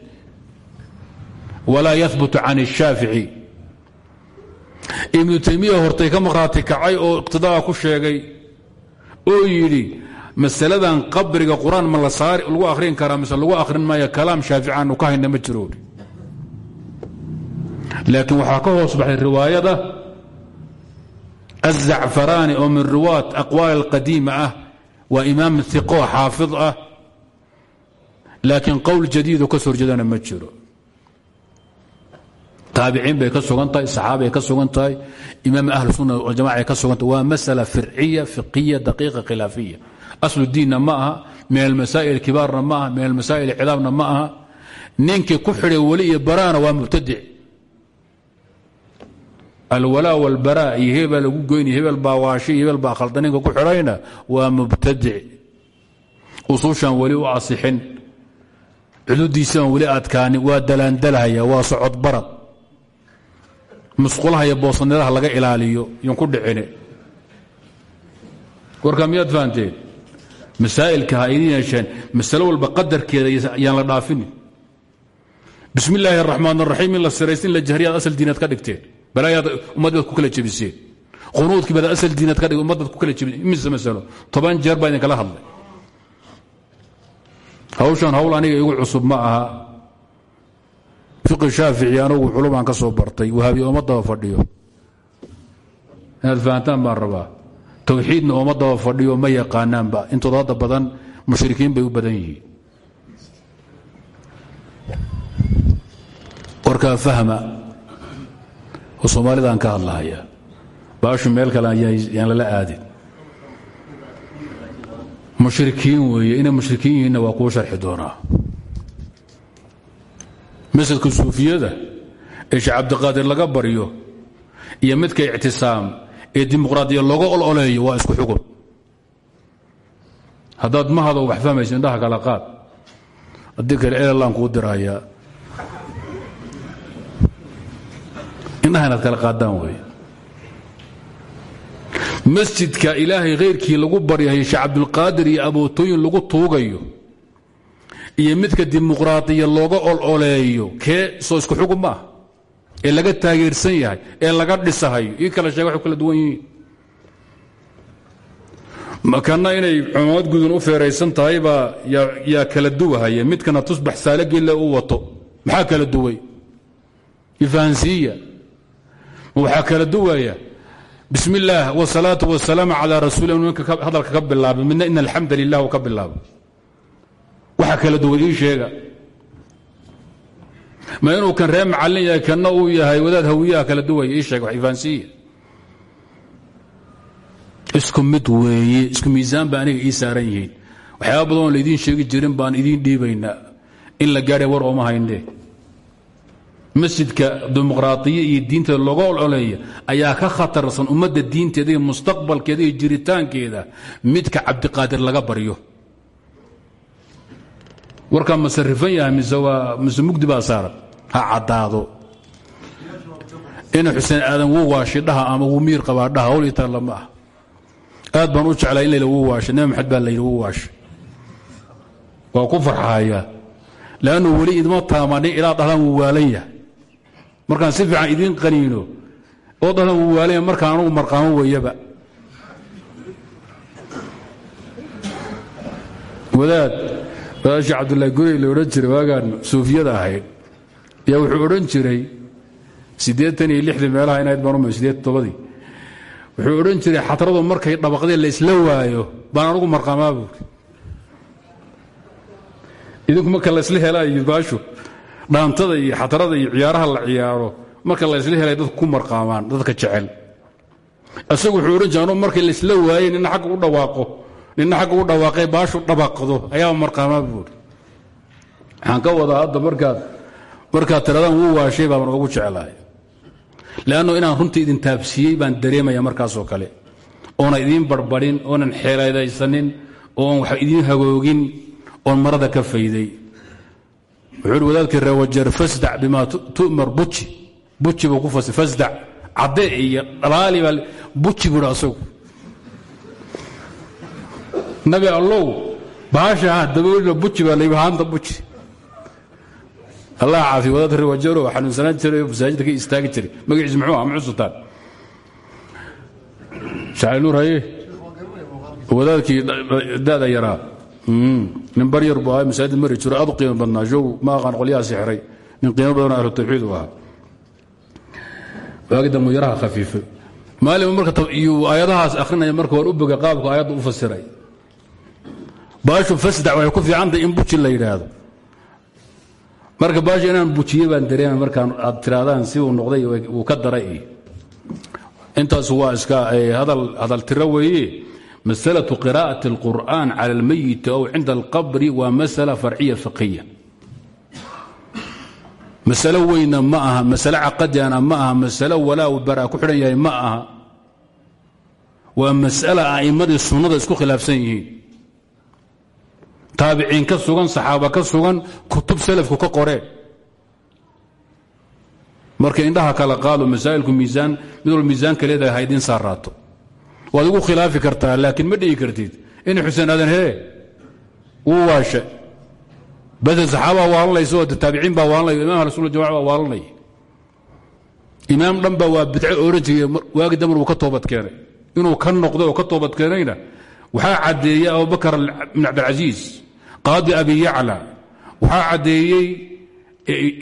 walaa yahbut can الshaafici ibnu taymiya hortay ka maqhraati kacay oo iqtidaa ku sheegay oo yidhi masaladan qabriga qur-aan ma lagu akhrin karaa mise lagu akhrin maayo kalaam shaaficaanu ka hayna ma jiro laakiin waxaa ka hoos baxay riwaayada azacfaraani oo min riwaat aqwaal alqadiima ah waa imaam iqo xaafid ah laakiin qowl jadiidoo ka soo horjeedana ma jiro taabiciin bay ka sugan tahay saxaabay ka sugan tahay imaam ahlu sunna waljamaca ka sugan tahay waa masala firciya fiqiya daqiiqa khilaafiya aslu diinna ma aha min almasaa'il kibaarna ma aha min almasaa'il cidaabna ma aha ninkii ku xidhay weli iyo baraana waa mubtadic alwalaa walbaraa iyo hebel lagu goyni hebel baa waashi iyo hebel baa khalda ninka ku xidhayna waa mubtadic. Usuushaan weli u asixin. Cududiisaan weli adkaanin waa dalaandalhaya waa socod barad musqulaha iyo boosanidaha laga ilaaliyo yon ku dhicine. Warkaa miyaad fahanteen? Masaa'ilka ha idin yeesheen. Masalo walba qadarkeeda yaan la dhaafinin. Bismi illaahi araxmaan balaayaad ummaddaad ku kala jebiseen qunuudkii baad asal diinaad ka dhig ummaddaad ku kala jebiseen imise masalo toban jeer baa idinkala hadlay. Hawshan hawl aniga igu cusub ma aha. Fiqi shaafici anugu culumaan ka soo bartay wahaabi ooma daba fadhiyo. Inaad fahantaan baan rabaa towxiidna ooma daba fadhiyo ma yaqaanaanba. Intooda hadda badan mushrikiin bay u badan yihiin. Warkaa fahma oo soomaalidaan ka hadlahaya baashu meel kale yaan lala aadin. Mushrikiin weeye inay mushrikiin yihiinna waa kuu sharxi doonaa. Masjidka suufiyada ee sheekh cabdiqaadir laga baryo iyo midka ictisaam ee dimuqraadiya looga ololeeyo waa isku xugun haddaad mahado wax fahmayso indhaha kala qaad haddii kale erelaan kuu dirhayaa indhaha kala qaadaan wey masjidka ilaahay khayrkii lagu baryahay sheekh cabdulqaadir iyo abootooyin lagu tuugayo iyo midka dimuqraadiya looga ololeeyo kee soo isku xugum ma ah? Ee laga taageersan yahay ee laga dhisahayo ii kala sheega waxay kala duwan yihiin. Makana inay cumaamad gudun u feeraysan tahay baa yaa kala duwahaya midkana tusbax saalagille u wato. Maxaa kala duway? Ifahansiiya waxaa kala duwaya. Bismi illaah wsalaatu wasalaam calaa rasuuli ninka hadalka ka bilaabay midna in alxamda lilah ka bilaabay waxa kala duwan sheega. Ma inuu kan ree macallin yahay kanna uu yahay wadaad hawiyaha kala duwaya. Ii sheega wax ifahansiiya isku mid weeye. Isku miisaan ba aniga ii saaran yihiin. Waxyaaba badan oo laydiin sheegi jirin baan idiin dhiibaynaa. In la gaadhay war ooma hayne masjidka dimuqraadiya iyo diinteeda looga ololeeya ayaa ka khatarsan ummadda diinteeda iyo mustaqbalkeeda iyo jiritaankeeda. Midka cabdiqaadir laga baryo. Warkaa ma yahay mise mugdi baa saaran ha caddaado. Ina xuseen aadan wuu waashi dhaha ama wuu miir qabaa dhaha hawl itaalla ma ah. Aad baan u jeclaa in layla wuu waashay nabi maxamed baa layidhi wuu waashay waa ku farxaaya. Leannu weli idma taamanin ilaa dhahdaan wuu waalan yahay markaan si fiican idiin qaniino oo dhahdaan wuu waalan yahay markaan anugu marqaamo weeyaba wadaad sheekh cabdullaahi gurey la odhan jiray waagaan suufiyada ahayd yaa wuxuu odhan jiray siddeetan iyo lixdii meelaha inayd baan umay siddeed todobadii wuxuu odhan jiray xatradu markay dhabaqdeen la isla waayo baan anugu marqaamaa buuri idinku marka laysla helaayo baashu dhaantada iyo xatrada iyo ciyaaraha la ciyaaro marka laysla helay dadku ku marqaamaan dadka jecel. Isagu wuxuu odhan jiray anugu markay laysla waayey nina xagga u dhawaaqo nina xagga u dhawaaqay baashu dhabaqdo ayaa marqaamaa buuri waxaan ka wadaa hadda markaad markaad tiradaan wuu waashay baaban ugu jeclahay leanno inaan runtii idin taabsiiyey baan dareemaya markaasoo kale. Oona idiin barbarin oonan xeeladaysanin oon wax idiin hagoogin oon marada ka fayday wuxuu wadaadkii reewajeer fasdac bimaa tu'mar buji buji buu ku fasi fasdac cadde iyo dhalaali baa buji buuhi asagu. Nabi allow baasha ha daboolina buji baa layidhi haanta buji allah caafiy wadaadka reewajeero xanuunsanaan jiray oo masaajidka ka istaagi jiray. Magaciisu muxuu ah muxusutaan shacayluur haye. Wadaadkii da'da yaraa nin baryar buu ahaa masaajid mari aad qiimo badnaa show ma aqaan qolyaha sixray nin qiimo badanoo ahlu tawxiid u ahaa. Waagi dambu yaraha khafiifay maalin marka iyuu aayadahaas akhrinaya marka waan u boga qaabku aayadda u fasiray. Baashu fasdac waxay ku fiicantahay in buji la yidhaahdo. Marka baasha inaan bujiye baan dareema markaan aad tiraadaan si uu noqday wuu ka daray. Intaas waa iska hadal tiro weeye masalة qirاءaة الqur'an calى اlmayiti ow cinda اlqabri waa masأla farciya fiqiya masalo weyna ma aha masalo caqadiana ma aha masalo walaa baraa ku xidhan yahay ma aha waa masأala a'immadii sunnada isku khilaafsan yihiin taabiciin ka sugan saxaaba ka sugan kutub salafku ka qoreen marka indhaha kala qaado masaa'ilku miisaan mid wal miisaanka leedahay ha idiin saaraato waad igu khilaafi kartaa laakiin ma dhigi kartid in xuseen aadan hee? Wuu waashe base saxaabaa waalanaysa oo taabiciin baa waalanaya imam ahlusuna jamaca baa waalanaya imaam dhan waa bidco oran jiray waagi damar uu ka toobad keenay. Inuu ka noqday oo ka toobad keenayna waxaa caddeeyey abubakar bn cabdilcasiis qaadi abi yacla waxaa caddeeyey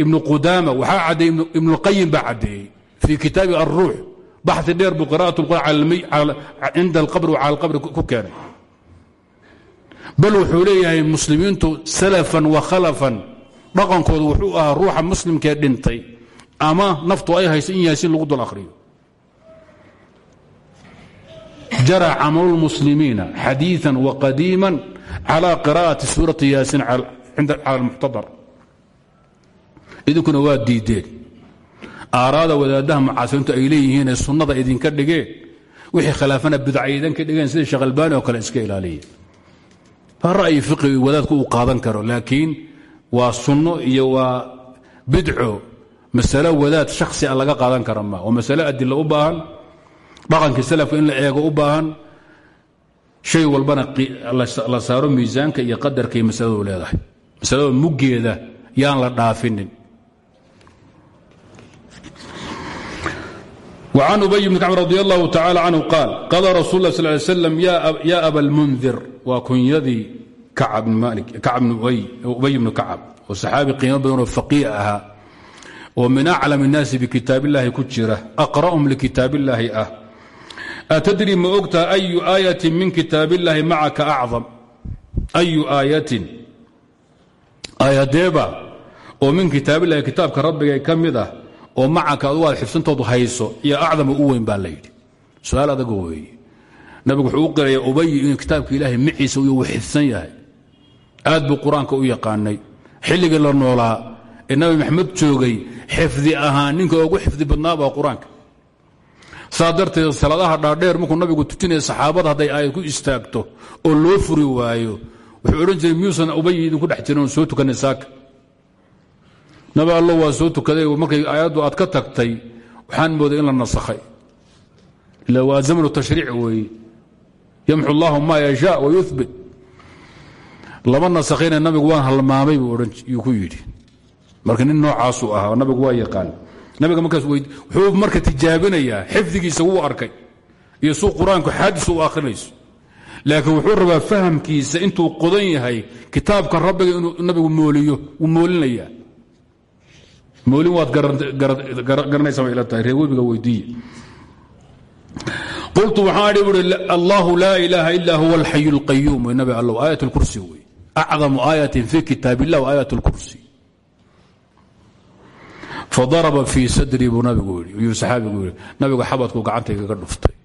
ibnu qudaama waxaa caddeeyey ibnuqayim baa caddeeyey fii kitaabi alruux baxi dheer buu qira'at lqur'aan cinda alqabri cala alqabri ku keenay. Bal wuxuu leeyahay muslimiintu salafan wa khalafan dhaqankoodu wuxuu ahaa ruuxa muslimkee dhintay ama naftu ay hayso in yaasiin lagu dul akhriyo. Jara camalu lmuslimiina xadiiثa waqadiima calى qira'ati suurati yaasiin cala almuctadar idinkuna waa diideen aaraada wadaadaha mucaasiriintu ay leeyihiin ee sunnada idinka dhigeen wixii khilaafana bidca idinka dhigeen sida sheekh oo kale iska ilaaliya ra'yi fiqi wadaadku uu qaadan karo laakiin waa sunno iyo waa bidco masalo wadaad shakhsi a laga qaadan kara ma. Waa masalo adilo u baahan dhaqankii salafka in la eego u baahan shay walbana la saaro miisaanka iyo qadarkay masaladu leedahay. Masalada muggeeda yaan la dhaafinin وعن أبي بن كعب رضي الله تعالى عنه قال قال رسول الله صلى الله عليه وسلم يا أبا المنذر وكنيدي كعب بن مالك كعب بن أبي, أبي بن كعب وصحابي قيمة بدون فقيه أها ومن أعلم الناس بكتاب الله كتشرة أقرأهم لكتاب الله أه أتدري ما أقت أي آية من كتاب الله معك أعظم أي آية آية ديبا ومن كتاب الله كتابك ربك كم ذا oo macaka adu aad xifsantoodu hayso iyo acdama u weyn baa la yidhi. Su'aal nabigu wuxuu u ubay inuu kitaabka ilaahay maciisa uu xifsan yahay. Aad buu qur'aanka u yaqaanay. Xilligii la noolaa ee nabi maxamed joogay xifdi ahaan ninka ugu xifdi badnaa baa qur'aanka. Saa salaadaha dhaadheer markuu nabigu tujinaya saxaabada hadday aayad ku istaagto oo loo furi waayo wuxuu odhan jiray miyuusan ubay idinku dhex jirin soo tukanay saaka nabi allo waa soo tukaday markay aayaddu aad ka tagtay waxaan mooday in la nasakhay. Ila waa zamnu tashriic weeye yamxu allahu ma yashaa wayubit lama nasakhayna nabigu waan halmaamay buu ku yidhi. Marka nin noocaasuu ahaa nabigu waa yaqaan. Nabiga markaas wuxuu marka tijaabinayaa xifdigiisa wuu arkay. Iyo suu qur'aanku xaadis u laakiin wuxuu rabaa fahamkiisa intuu qodan yahay kitaabka rabbiga inuu nabigu mooliyo wuu moolinayaa moolin waad garanaysaa bay ila tahay reer webiga weydiiye qultu waxaan adhi buui allahu laa ilaaha ila huwa alxayu اlqayuum wey nabi allow aayat اlkursi wey acdamu aayatin fi kitaab illah wa aayat اlkursi fadaraba fii sadrii buu nabigu yii yuu saxaabigu yidhi nabigu xabadkuu gacanta igaga dhuftay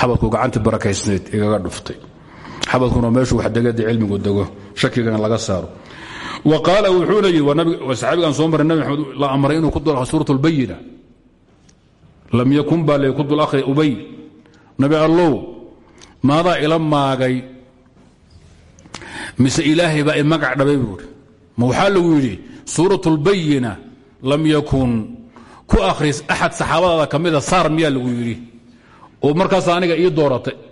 xabadkuu gacantii barakaysnayd igaga dhuftay xabadkuna meeshuu wax degada cilmigu dego shakigana laga saaro wa qaala wuxuuna yidhi waa saxaabigaan soo maray nabi maxamed la amray inuu ku dul suurat اlbayina lam yakun baa lay ku dul akhri ubay nabi allow maadaa ila maagay mise ilaahay baa i magac dhabay buuhi ma waxaa lagu yidhi suurat اlbayina lam yakun ku akhris axad saxaabadaada ka mida saar miyaa lagu yidhi oo markaas aniga ii dooratay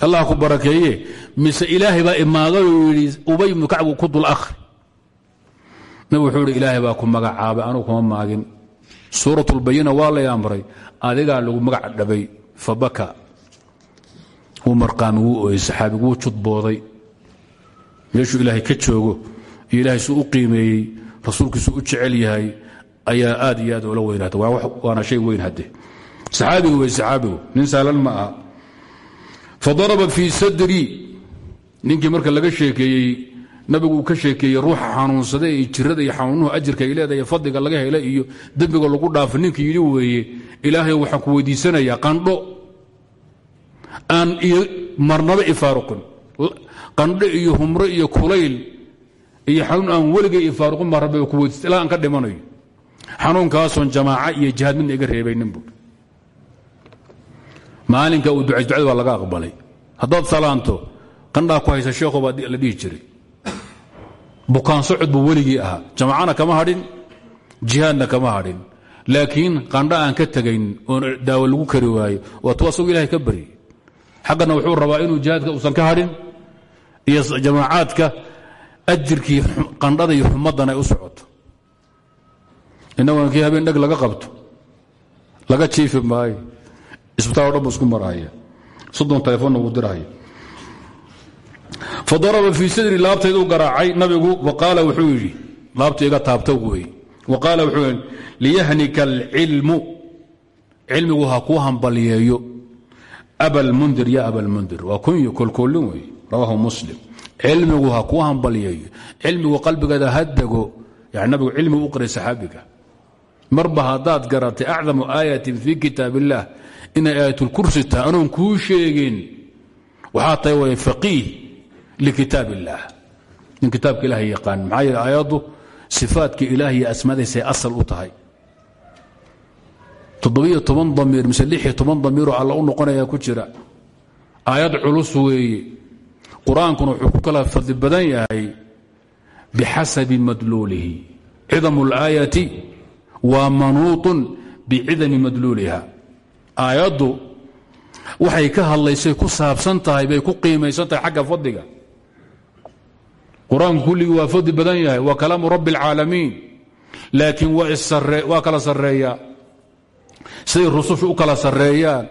allah ku barakeeye. Mise ilaahay baa imaagay oo yidhi ubay ibnu ku dul akhri. Nabig wuxuu yidhi ilaahay ku magacaabay anugu kuma maagin. Suurat اlbayina waa lay amray adigaa lagu magac dhabay fabaka wuu marqaami wuu ooyey saxaabigu wuu judbooday ka joogo iyo suu u qiimeeyey rasuulkiisu jecel yahay ayaa aad iyo aad ula weynaata waana shay weyn hadde saxaabigu wey saxaabigu nin saalan ma aha fadaraba fii sadri ninkii marka laga sheekeeyey nabigu uu ka sheekeeyey ruuxa xanuunsada iyo jirada iyo xanuunuhu ajirka ay leedahay fadliga laga hela iyo dembiga lagu dhaafo ninka yidhi weeye ilaahay waxaan ku weydiisanayaa qandho aan iyo marnaba ifaaruqin qandho iyo humro iyo kulayl iyo xanuun aan weligay ifaaruqin baa ku weydiista ilaa aan ka dhimanayo xanuunkaasoon jamaaca iyo jihaad midna iga reebaynin bu maalinka uu ducays ducada laga aqbalay. Haddaad salaanto qandhaa ku haysa sheekho baa la dhihi jiray. Bukaan socod buu weligii ahaa. Jamaacana kama hadhin jihaadna kama hadhin. Laakiin qandha aan ka tegayn oon daawo lagu kari waayo waatu asagu ilahay ka baryay xaggana wuxuu rabaa inuu jihaadka uusan ka hadhin iyo jamaacaadka ajirkii qandhada iyo xumaddan u socoto. Innagoona kii habeen dheg laga qabto laga jiifi maayo isbitaal o dhan bu isku marahaya soddon dirahaya fadaraba fii sadri laabtayduu garaacay. Nabigu waqaala wuxuu yidhi laabta iga taabta wey wa qaala wuxuu yidhi liyahnika alcilmu cilmigu ha kuu hambalyeeyo. Abalmundir ya abalmundir waa kunyo kolkoolin wey. Rawaahu muslim. Cilmigu ha kuu hambalyeeyo. Cilmigu qalbigeeda ha dego. Nabigu cilmigu u saxaabiga. Marba haddaad garatay acdamu aayatin fii kitaab inay aayatulkursi tahay anoon kuu sheegin waxaa tahay way faqiih likitaab illaah nin kitaabka ilaah yaqaan maxaa yeele aayaddu sifaadka ilaah iyo asmaadiisay asal u tahay. Toddobiyo toban damiir mise lixiyo toban damiiroo alla u ku jira. Aayad culus weeye. Qur'aankuna wuxuu ku kala fadli badan yahay bixasabi madluulihi. Cidamu اlaayati waa manuuطun bicidami madluuliha aayaddu waxay ka hadlaysay ku saabsan tahay bay ku qiimaysan tahay xagga fadliga. Qur'aanku kulligii waa fadli badan yahay waa kalaamu rabbi اlcaalamiin laakiin waa kala sarreeyaa. Siday rusushu u kala sarreeyaan.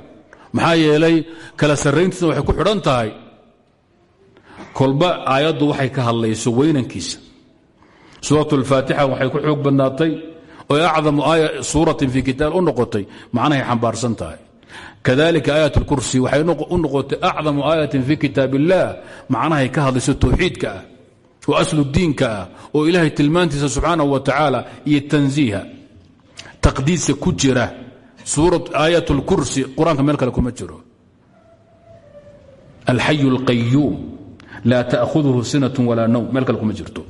Maxaa yeelay kala sarrayntiisna waxay ku xidhan tahay. Kolba aayaddu waxay ka hadlayso weynankiisa. Suurat اlfaatixa waxay ku xoog badnaatay oo acdamu aaya suuratin fii kitaab u noqotay macnahay xambaarsan tahay kadalika aayat اlkursi waxay u noqotay acdamu aayatin fii kitaab اllah macnahay ka hadlayso towxiidka ah oo aslu diinka ah oo ilaahay tilmaantiisa subxaanaه wa tacaala iyo tanziiha taqdiiska ku jira aayat اlkursi qur-aanka meel kale kuma jiro alxayu اlqayuum laa ta'huduhu sinat walaa nawm meel kale kuma jirto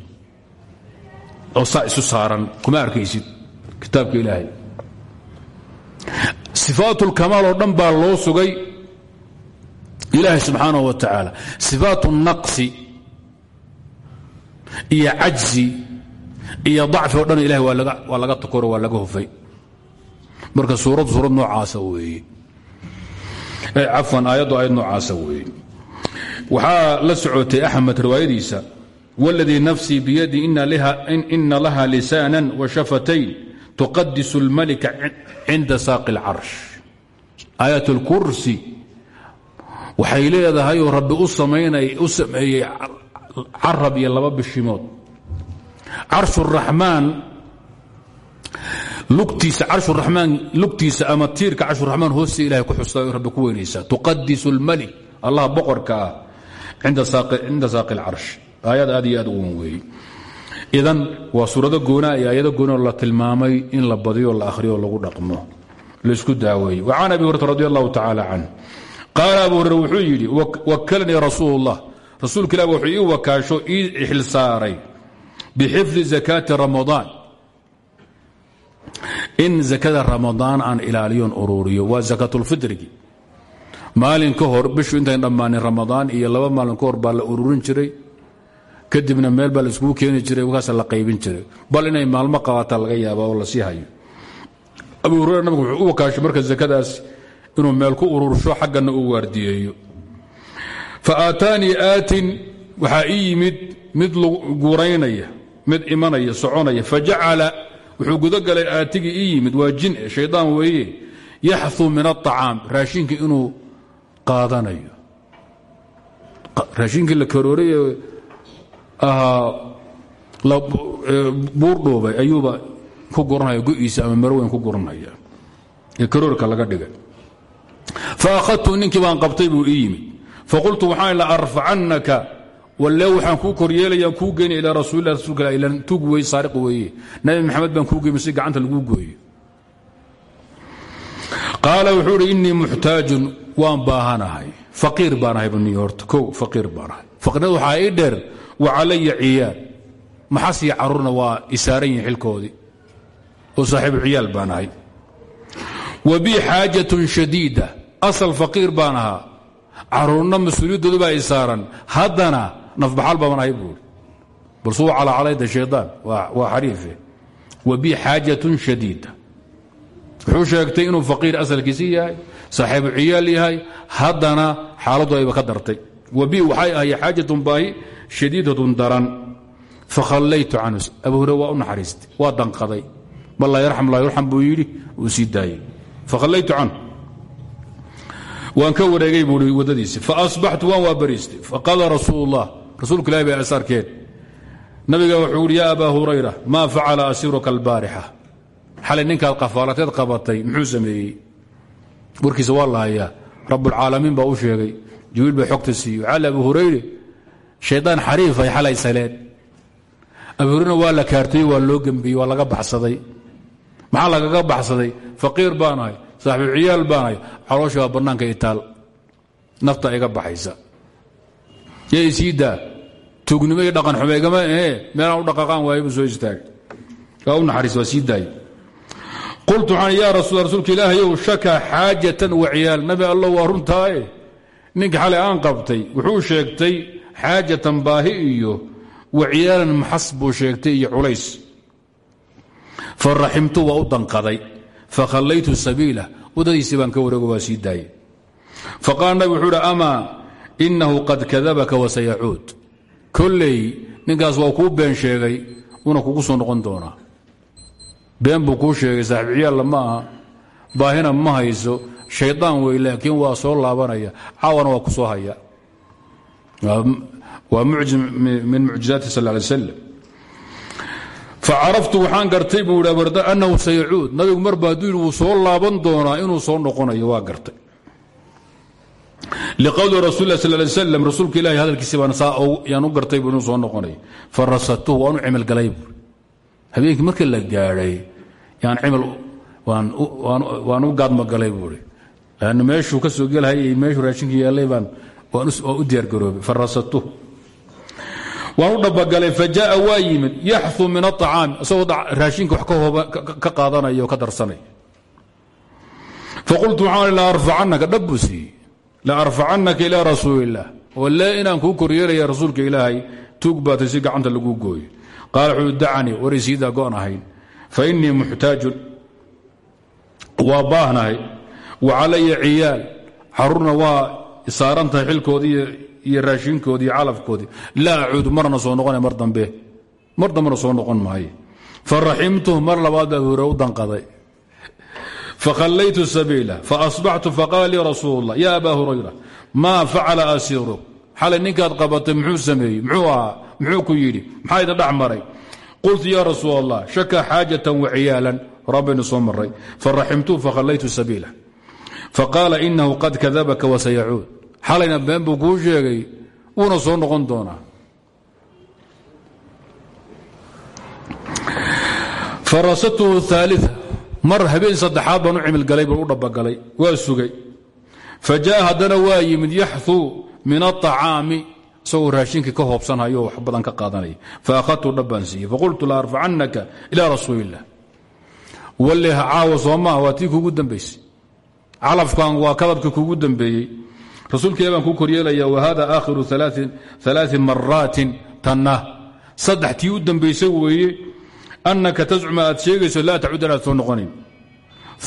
oo saa isu saaran kuma arkaysid kitaabka ilaahay. Ifaatulkamaal oo dhan baa loo sugay ilaahay subxaanahu wa tacaala sifaatu naqsi iyo cajzi iyo dacfi o dhan ilahay waa laga takoro waa laga hofay marka suuraddu suurad noocaasa weeye. E, cafwan aayaddu aayad noocaasa weeye. Waxaa la socotay axmed riwaayadiisa wاladii nafsii biyadi ina laha lisaanan وashafatayn tuqadisu اlmalika cinda saaqi اlcarsh aayat اlkursi waxay leedahayoo rabbi u sameeyey carab iyo laba bishimood carsh الraxmaan lugtiisa carshuraxmaan lugtiisa ama tiirka carshuraxmaan hoosta ilahay ku xusta rabbi ku weynaysaa tuqadisu اlmalik allah boqorka ah cinda saaqi اlcarsh aayad aad iyo aad u wan weeye idan waa suurado goonaa iyo aayado goonao la tilmaamay in la badiyo la akhriyo lagu dhaqmo. Laisku daaweeye wa can abi hurata radi allahu tacaala canh qaala abu hurere wuxuu yidhi wakalanii rasuul اllah rasuulka ilah wuxuu ii wakaasho ii xilsaaray bixifdi zakaati ramadaan. In zakada ramadaan aan ilaaliyon uruuriyo waa zakatulfitrigi maalin ka hor bishu intayn dhammaanin ramadaan iyo laba maalin ka hor baa la ururin jiray kadibna meel baa la iskugu keeni jiray wakaasa la qaybin jiray. Bal inay maalmo qabataa laga yaaba oo la sii hayo. Abu hurera nabigu wuxuu u wakaashay marka zakadaas inuu meel ku urursho xaggana uu waardiyeeyo. Fa aataanii aatin waxaa ii yimid mid guuraynaya mid imanaya soconaya. Fajacala wuxuu gudagalay aatigii ii yimid waa jin shaydaan weeye yaxuu min aطacaam raashinka inuu qaadanayo. Raashinkii la karooray ee ahaa buur dhuubay ayuuba ku guranaya go'iisa ama maro ku guranaya ee karoorka laga dhigay. Faahadtu ninkii baan qabtay buu ii yimid. Faqultu waxaan la arfacannaka. Walle waxaan kuu koryeelaya kuu geyna ilaa rasuulilah rasulka ilan tug wey saariq weeye nabi maxamed baan kuu geyma si gacanta laguu gooyo qaala wuxuu idhi innii muxtaajun waan baahanahay faqiir baan ahay bani horta kow faqiir baan ahay. Faqirnimada waxaa ii dheer wa calaya ciyaal. Maxasiyo carruurna waa isaaran yihiin xilkoodii? Oo saaxiibu ciyaal baan ahay. Wa bii xaajatun shadiida. Asal faqiir baan ahaa. Carruurna mas'uuliyaddoodu baa isaaran haddana nafbaxaal baaban ahay buuri bal suu calaacalayda shaydaan waa wa bii xaajatun shadiida. Wuxuu sheegtay inuu faqiir asalkiisi yahay saaxiibu yahay. Haddana xaaladdu ayba ka dartay. Wa bii waxay ahay xaajatun baahi shadiidatun daran. Fakhallaytu canhu abu hurre waa u naxariistay danqaday. Bal laa yarxam laa yurxam buu yidhi uu sii daayey fakhallaytu canhu ka wareegay buui waddadiisi. Faasbaxtu waan waa bariistay faqaala rasuul اllah rasuulku ilahi bay asaarkeen nabiga wuxuu yidhi ya hurayra maa facala asiruka albaarixa? Xalay ninkaad qafaalateed qabatay muxuu sameeyey? Warkiisa waa la hayaa. Rabbulcaalamiin u sheegay. Jibriil baa xogta siiye cali abu hurayre shaydaan xariifay xalay saleen. Abu hurayrna waa la kaartayey waa loo gembiyey waa laga baxsaday. Maxaa lagaga baxsaday? Faqiir baanahay saaxibu ciyaal baanahay caloosha waa bannaanka itaal. Nafta iga baxaysa. Yay sii daa dhaqan xume igama ee meelaan u dhaqaaqaan waaybu soo istaag waa u naxariis waa sii qultu waxaan yaa rasuul rasuulka ilaahayow shaka xaajatan wa ciyaal. Nabi allo waa runtaaye ninka xalay aan qabtay wuxuu sheegtay xaajatan baahi iyo wa ciyaalan maxas buu sheegtay iyo culays. Faraximtu waa u danqaday fakhallaytu sabiila waddadiisii baan ka wareego waa sii daayey faqaala nabig wuxuu uhi amaa inahu qad kadabaka wasayacuud kolley ninkaas waa kuu been sheegay una kugu soo noqon doonaa. Been buu kuu sheegay saaxiib ciyaalla ma aha baahina ma hayso shaydaan wey laakiin waa soo laabanaya caawana waa ku soo haya waa mucjim min mucjizaati sal lay slam facaraftu waxaan gartay buu idhi abarda annahu sayacuud nabigu marba hadduu yidhi wuu soo laaban doonaa inuu soo noqonayo waa gartay. Liqowli rasul lah sal lay slam rasuulka ilahi hadalkiisi baan saa yaan u gartay buu inuu soo noqonayo. Farasatuhu waan u cimil galay buui habeenkii markii la gaadhay yaan cimil waan u gaadmagalay buui lanna meeshuu ka soo baan oo u diyaargaroobay farasatu waan u dhabagalay fajaaa waa yimid yaxu min aacaam isagoo raashinka wax ka qaadanaya ka darsanay faqultu waxaan laarfacanaka dhab buu la arfacannaka ilaa rasuuli illaah walee inaan kuu koryeelaya rasuulka ilaahay tuug baatay si gacanta laguu gooyo qaala wuxuu dacanii waraysiidaa go'an fa innii muxtaajun. Waa baahnahay wa calaya ciyaal. Xarurna waa saaran tahay xilkoodii iyo raashinkoodii iyo calafkoodii. Laa acuudu marna soo noqona mar dambe. Mar dambena soo noqon maayo faraximtuhu mar labaad baa hore u danqaday. Fakhallaytu sabiila faasbaxtu faqaala lii rasuul اllah ya abaa hurayra maa facala asiiruk? Xalay ninkaad qabatay muxuu sameeyey? Muxuu ahaa? Muxuu ku yidhi? Maxaa idin dhex maray? Qultu ya rasuul allah shaka xaajatan waciyaalan rabbaynu soo maray faraximtuhu fakhallaytu sabiila faqaala inahu qad kadabaka wasayacuud xalayna been buu kuu sheegay wuuna soo noqon doonaa. Farasatuhu aalia mar habeen saddexaad baan u cimilgalay baan u dhabagalay waa sugay. Fa jaa haddana waa yimid yaxuu min aطacaami isagoo raashinkii ka hoobsanhayo wax badan ka qaadanaya faahadtu dhabbaan siiyey calafkan waa kadabka kuugu dambeeyey. Rasuulkii baan kuu koryeelaya wahada aakhiru alaai maraatin tanna. Saddex u dambaysay weeye annaka tascuma aad sheegayso laa tacuud inaad soo noqonayn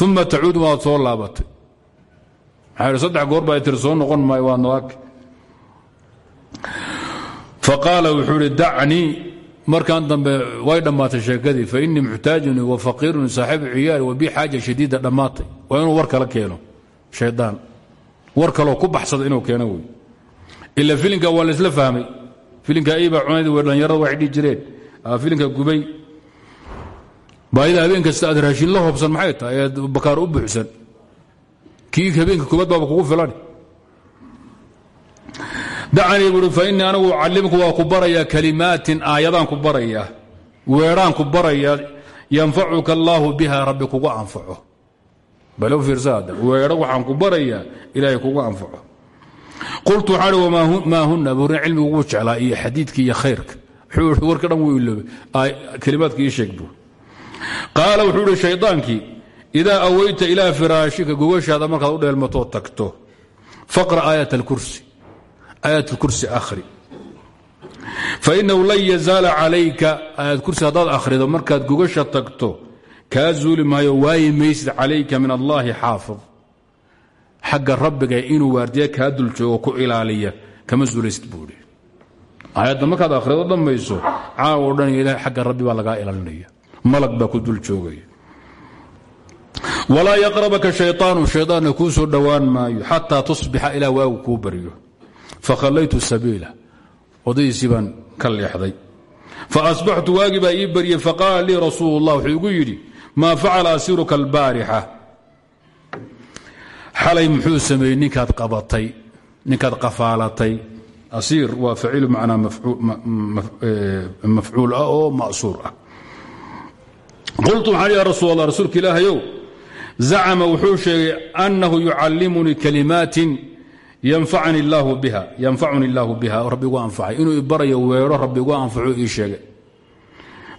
uma tacuud waad soo laabatay. Maxaa saddex goor baa soo noqon maayo waa naag faqaala wuxuu dacnii markan dambe way dhammaatay sheekadii fainii muxtaajun wa faqiirun saaxibu ciyaal wa bi xaaja shadiida dhammaatay. Waa inuu war kala keeno shaydaan war kaloo ku baxsada inuu keeno wey. Ila filinka waa laisla fahmay. Filinka ibaa cunayd w dhallinyarada waxay dhihi jireen. Filinka gubay. Baayida habeen kasta aad raashin la hoobsan maxay tahay? Bakaar u buuxsan. Kii habeenka kubad baaba kugu filan dacanii buui fainii anigu ucallimku waa ku barayaa kalimaatin aayadaan ku barayaa weedhaan ku allaahu biha rabbi kugu anfaco. Bal fiirsaada weedho waxaan ku ilaahay kugu anfaco. Qultu waxaa hi maa huna buurin cilmigu ugu jeclaa iyo xadiidka iyo khayrka. Wuxuu i warka dhan wuu iloobay. Kelimaadka ii sheeg buu. Wuxuu ihi shaydaankii idaa aweyta ilaa firaashika gogashaada u dheelmatoo tagto. Faqra aayat alkursi aayat kursi ahri fainahu lan yazaala calayka aayad kursi haddaad akhrido markaad gogasha tagto kaa zuuli maayo waayi maysid calayka min allaahi xaafid. Xagga rabbiga inuu waardiya kaa dul joogo ku ilaaliya kama zuulaysid buuhi aayadda markaad akhrido dhammayso caaw o dhan ilahay xagga rabbi baa lagaa ilaalinaya. Malag baa ku dul joogaya. Walaa yaqrabaka shayaanu shayaanna kuu soo dhowaan maayo xataa tusbixa ilaa waagu baryo fakhallaytu sabiila odaydiisii baan ka leexday faasbaxtu waagii baa ii baryey faqaala lii rasuul اllah asiruka albaarixa xalay muxuu sameeyey ninkaad qabatay ninkaad qafaalatay asiir waa faciilu macnaa mafcuul ah oo ma'suur qultu ya rasuul allah rasuulka ilaahayow zacama wuxuu sheegay annahu yucallimunii kalimaatin yanfacuni illaahu biha rabbi igu anfacay. Inuu ibarayo weero rabbi igu anfaco ii sheegay.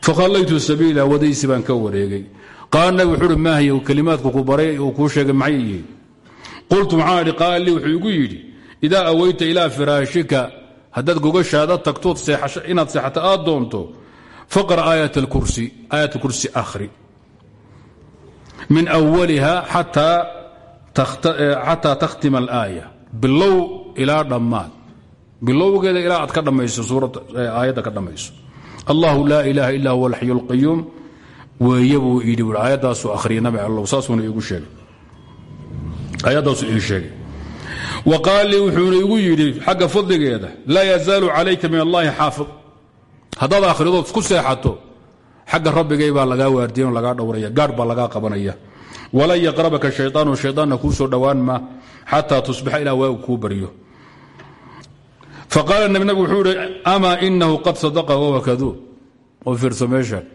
Fakhallaytu sabiila wadaysi baan ka wareegay. Qaala nabig wuxuu uhi maahiy kelimaadku ku baray uu kuu sheegay maxay qultu maxaan idhi? Wuxuu igu yidhi idaa aweyta ilaa firaashika haddaad gogashaada tagtood inaad seexato aad doonto faqra aayat kursi akhri. Min awaliha xataa takhtima alaaya bilow ilaa dhammaad bilowgeeda ilaa aad ka dhammayso aayadda ka dhammayso allahu laa ilaaha illa huwa alxayu اlqayuum weeye buu yidhi buui aayaddaasuu akhriyay nabi allow saasuuna iigu sheegay. Aayaddaasuu ii sheegay. Wa qaal lii wuxuuna igu yidhi xagga fadligeeda laa yazaalu calayka min allahi xaafid. Haddaad akhridood ku seexato xagga rabbigay baa lagaa waardiyan lagaa dhowraya gaadh baa lagaa qabanaya. Walan yaqrabaka shayaanu shayaanna kuu soo dhowaan ma xataa tusbixa ilaa waagu kuu baryo. Faqaala nabi nabig wuxuu ihi amaa inahu qad sadaqa wahuwa kaduub? Oo fiirso meeshaan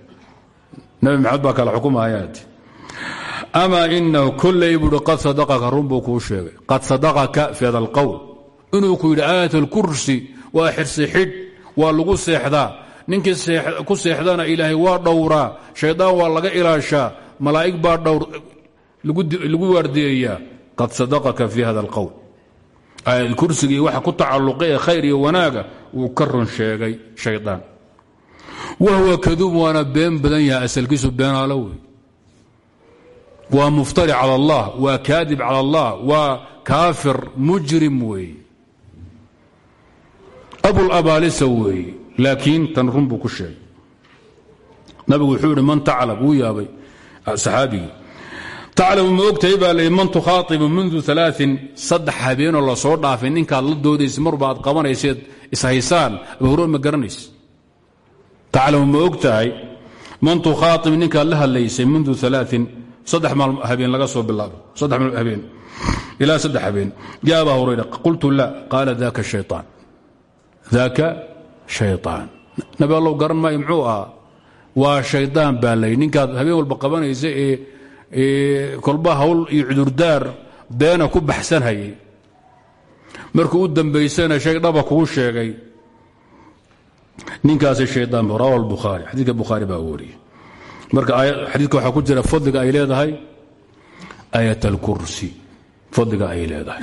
nabi maxamed baa kala xukumahayaati amaa inahu kolley buuhi qad sadaqaka run buu kuu sheegay. Qad sadaqaka fi hada alqowl inuu ku yidhi aayat alkursi waa xirsi xidh waa lagu seexdaa. Ninkii ku seexdana ilaahay waa dhowraa. Shaydaan waa laga ilaashaa. Malaa'ig baa dhowr lagu waardiyeeyaa qad sadaqaka fi hada alqowl kursigii waxa ku tacalluqay khayr iyo wanaaga wuu ka run sheegay shaydaan wahwa kaduub waana been badan yahay asalkiisu beenaalo wey. Waa muftari cala allah waa kaadib cala allah waa kaafir mujrim weeye abulabaalisa weeye laakiin tan run buu ku sheegay. Nabigu wuxuu yidhi man taclam wuu yaabay saxaabigii taclamu ma ogtahay baa lay man tukhaaibu mundu alaain saddex habeenoo la soo dhaafay ninkaad la doodaysa marba aad qabanayseed ishaysaan abahuro ma garanaysa. Taclamu ma og tahay man tukhaaib ninkaad la hadlaysay mundu alaain saddex maal habeen laga soo bilaabo. Saddex habeen. Ilaa saddex habeen. Ya abaa hurayra qultu la qaala daka shayطaan daaka shayطaan nabi allow garan maayo muxuu ahaa? Waa shaydaan baa kolba hawl iyo cudurdaar beena ku baxsanhayay markuu u dambaysana shay dhaba kuu sheegay. Ninkaasi shaydaan rawa albukhaari xadiidka bukhaari baa wariyey. Marka xadiidka waxaa ku jira fadliga ay leedahay aayat alkursi fadliga ay leedahay.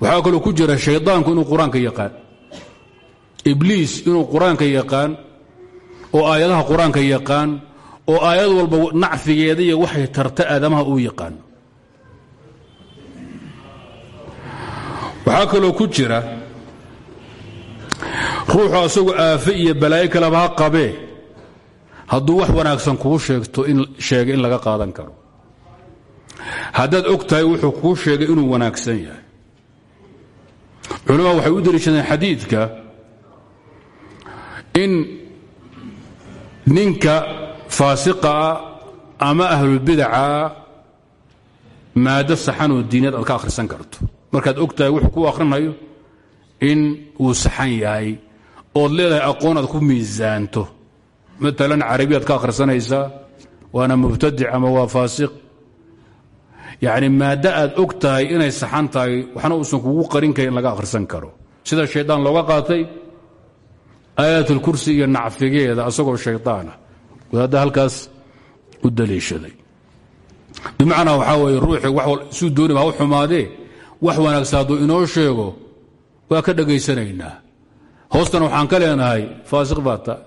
Waxaa kaloo ku jira shaydaanku inuu qur'aanka yaqaan. Ibliis inuu qur'aanka yaqaan oo aayadaha qur'aanka yaqaan oo aayad walba nacfigeeda iyo waxay tarta aadamaha uu yaqaan waxaa kaloo ku jira ruuxu asagu aafe iyo balaayo kaleba ha qabee hadduu wax wanaagsan kuu sheegto in sheega in laga qaadan karo. Haddaad og tahay wuxuu kuu sheegay inuu wanaagsan yahay. Culamada waxay u deliishadeen xadiidka in ninka faasiqaa ama ahlulbidacaa maado saxanoo diineed aad ka akhrisan karto. Markaad og tahay wuxuu kuu akhrinayo in uu saxan yahay ood leedahay aqoon aad ku miisaanto. Maalan carabiyaad ka akhrisanaysaa waana mubtadic ama waa faasiq. Yacni maaddo aad og tahay inay saxan tahay waxna uusan kugu qarin karin in laga akhrisan karo. Sida shaydaan looga qaatay aayaatlkursi iyo nacfigeeda asagoo shaydaana wadaadda halkaas u daliishaday. Bimacnaa waxaa weeye ruuxii suu dooni baa u xumaadee wax wanaagsan hadduu inoo sheego waa ka dhegaysanaynaa hoostana waxaan ka leenahay faasiq baad tahay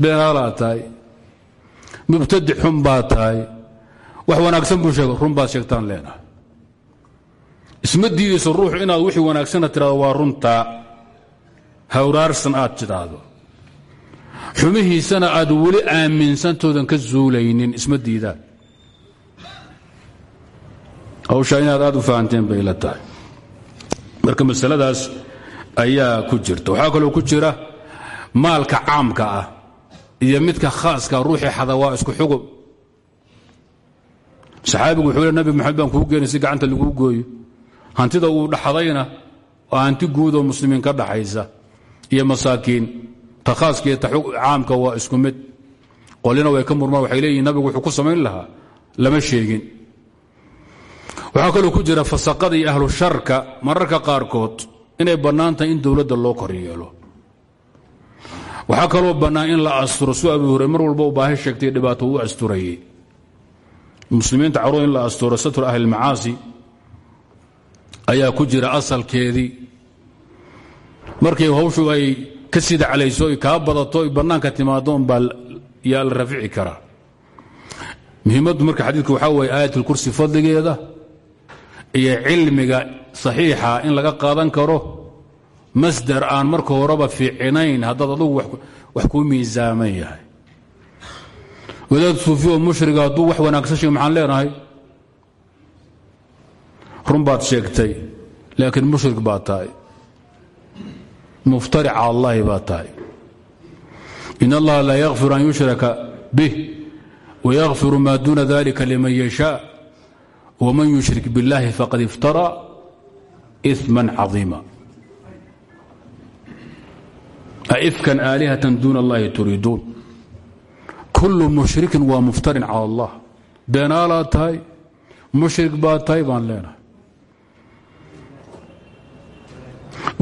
beenaalaad tahay mubtadic xun baad tahay wax wanaagsan buu sheega run baad sheegtaan leenahay. Isma diidayso ruuxu inaad wixii wanaagsanna tidhahdo waa runtaa hawraarsan aad tidhaahdo xumihiisana aad weli aaminsantoodan ka zuulaynin isma diidaan hawshaa inaad aad u fahanteen bay la tahay. Marka masaladaas ayaa ku jirta. Waxaa kaloo ku jira maalka caamka ah iyo midka khaaska ruuxii xada waa isku xugub. Saxaabigu wuxuu le nabi maxamed baan kuu geenay si gacanta laguu gooyo. Hantida uu dhaxdayna waa hanti guudoo muslimiin ka dhaxaysa iyo masaakiin ta caamka waa isku mid. Qolina way ka murmaan waxay leeyihiin nabigu wuxuu ku samayn lahaa. Lama sheegin. Waxaa kaloo ku jira fasaqada ahlu sharka mararka qaarkood inay bannaan in dowladda loo kor yeelo waxaa kaloo bannaan in la asturo su abi hurey mar walba u baahi sheegtay dhibaato u asturayey muslimiinta carruur in la asturo satru ahli lmacaasi ayaa ku jira asalkeedii. Markay hawshu ay ka sida calayso ay kaa badato bannaanka timaado unbaa yaa la rafici karaa. Muhiimaddu marka xadiidku waxaa weeye aayatulkursi fadligeeda iyo cilmiga saxiixa in laga qaadan karo masdar aan marka horeba fiicinayn haddaad adugu wax kuu miisaaman yahay. Wadaad suufi oo mushriga hadduu wax wanaagsan sheeg maxaan leenahay? Run baad sheegtay laakiin mushrik baad tahay muftari cala allahi baa tahay. In allaha laa yakfiru an yushraka bih wayakfiru maa duuna dalika liman yashaa wman yushrik biاllahi faqad iftara ima caiima aifkan aalihatan duuna allahi turiiduun kullu mushrikin waa muftarin cala allah. Beenaalaa tahay mushrik baa tahay baan leenahay.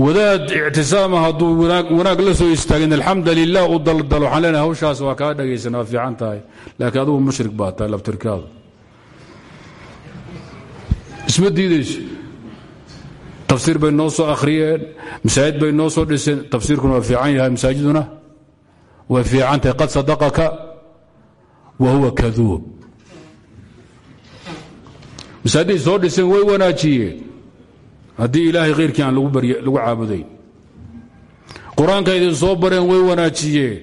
Wadaad ictisaama hadduu wanaag la soo istaagin alxamda lilah u daldalo waxaan leenahay hawshaas waa kaa dhagaysan waa fiican tahay. Laakiin adugu mushrik baa tahay labtirkaadu isma diidayso tafsiir bay noo soo akhriyeen masaajid bay noo soo dhiseen tafsiirkuna waa fiican yahay masaajiduna. Way fiican tahay. Qad sadaqaka wa huwa kaduub masaajiday soo dhiseen way wanaajiyeen haddii ilaahay khayrkii aan lagu caabudayn. Qur'aanka idin soo bareen way wanaajiyeen.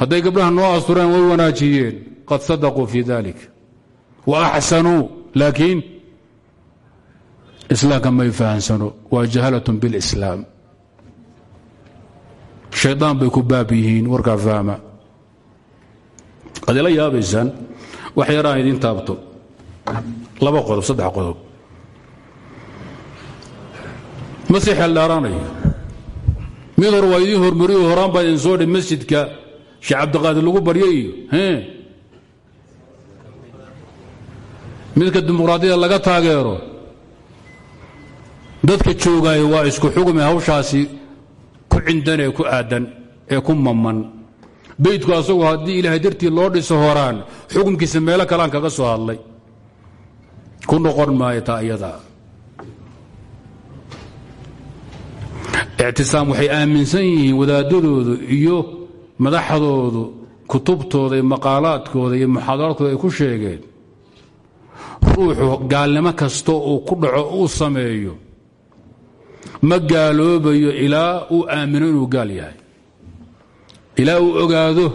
Hadday gabdhaha noo astureen way wanaajiyeen. Qad sadaquu fi dalik wa axsanuu laakiin islaamka may fahansano waa jahalatun bilislaam shaydaan bay ku baab yihiin warkaa fahma ad ila yaabaysaan wax yaraan idiin taabto. Laba qodob saddex qodob ma sii xeeldhaaraanayo mid hor waa idiin hormariyo horaan baa idin soo dhi masjidka. Sheekh cabdiqaadir lagu baryo iyo midka dimuqraadiyada laga taageero dadka joogaayo waa isku xugume hawshaasi ku cindan ee ku aadan ee ku maman beydku asagu haddii ilaahay dartii loo dhiso horaan xukumkiisa meelo kalean kaga soo hadlay. Ku noqon maayo taa ictisaam waxay aaminsan yihiin wadaadadoodu iyo madaxdoodu kutubtooda iyo maqaalaadkooda iyo muxaadaraadkooda ay ku sheegeen. Ruuxu gaalnimo kasta uu ku dhaco uu sameeyo ma gaaloobayo ilaa uu aamino inuu gaal yahay. Ilaa uu ogaado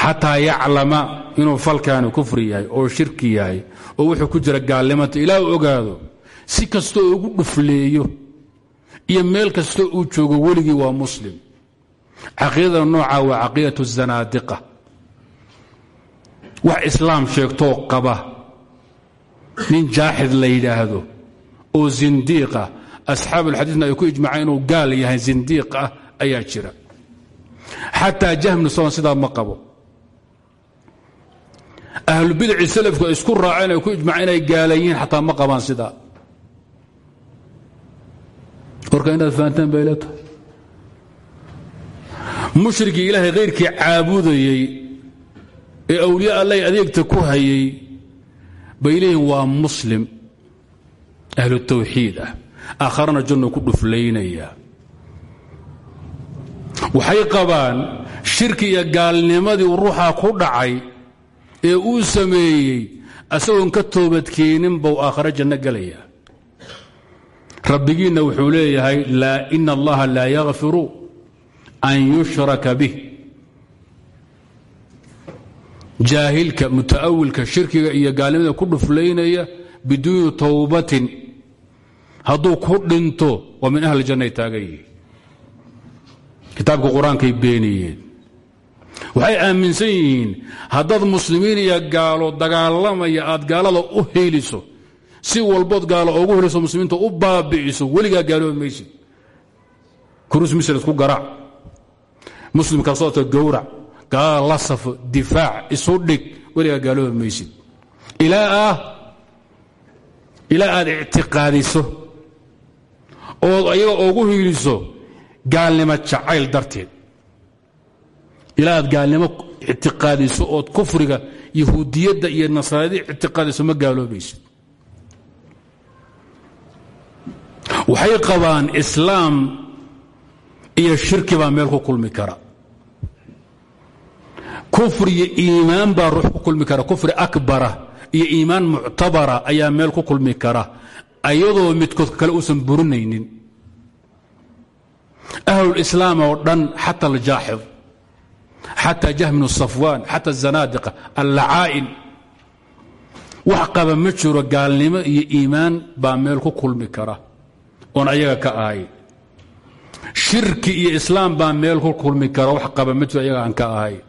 xataa yaclama inuu falkaani kufri yahay oo shirki yahay oo wuxuu ku jira gaalnimata ilaa uu ogaado si kastoo ugu dhufleeyo iyo meel kastoo uu joogo weligii waa muslim. Caqiidada noocaa waa caqiidatu zanaadiqa. Wax islaam sheegtoo qaba. Nin jaaxid la yidhaahdo oo zindiiqa asxaab alxadiisna ay ku ijmaceen inuu gaal yahay zindiiq ah ayaa jira. Xataa jahmnu saban sidaa ma qabo. Ahlubidaci salafku isku raaceen ay ku ijmaceen inay gaalayiin xataa ma qabaan sidaa warka inaad fahantaan bay la tahay mushrikii ilaahay khayrkii caabudayey ee awliya allay adeegta ku hayay bay leeyihiin waa muslim ahlu tawxiid ah. Aakharana janno ku dhuflaynaya. Waxay qabaan shirki iyo gaalnimadii ruuxa ku dhacay ee uu sameeyey asagoon ka toobadkeenin buu aakhare janno gelaya rabbigiinna wuxuu leeyahay ina allaha laa yakfiru an yushraka bih. Jaahilka muta'awilka shirkiga iyo gaalnimada ku dhuflaynaya biduuni towbatin hadduu ku dhinto waa min ahli janna ay taagan yihiin. Kitaabka qur'aankay beeniyeen. Waxay aaminsan yihiin haddaad muslimiin iyo gaalo dagaalamaya aad gaalada u heliso si walbood gaalo ugu heliso muslimiinta u baabi'iso weligaa gaaloobi maysid. Kurus misr isku garaac muslimka soota gowrac. Gaalada la safo difaac isu dhig weligaa gaaloobi maysid. Ilaa ilaa aad ictiqaadiso ood ayaga ugu hiiliso gaalnimo jacayl darteed. Ilaa aad gaalnimo ictiqaadiso ood kufriga yahuudiyadda iyo nasraaniyada ictiqaadiso ma gaaloobaysid waxay qabaan islaam iyo shirki baa meel ku kulmi kara. Kufri iyo iimaan baa ruux ku kulmi kara. Kufri akbara iyo iimaan muctabara ayaa meel ku kulmi kara ayadoo midkood kale uusan burinaynin. Ahlulislaam oo dhan xata aljaaxid xataa jahminu safwaan xata azanaadiqa allacaa'in wax qaba ma jiro gaalnimo iyo iimaan baa meel ku kulmi kara oon ayaga ka ahayn shirki iyo islaam baa meel ku kulmi kara wax qaba ayaga aan ka ahayn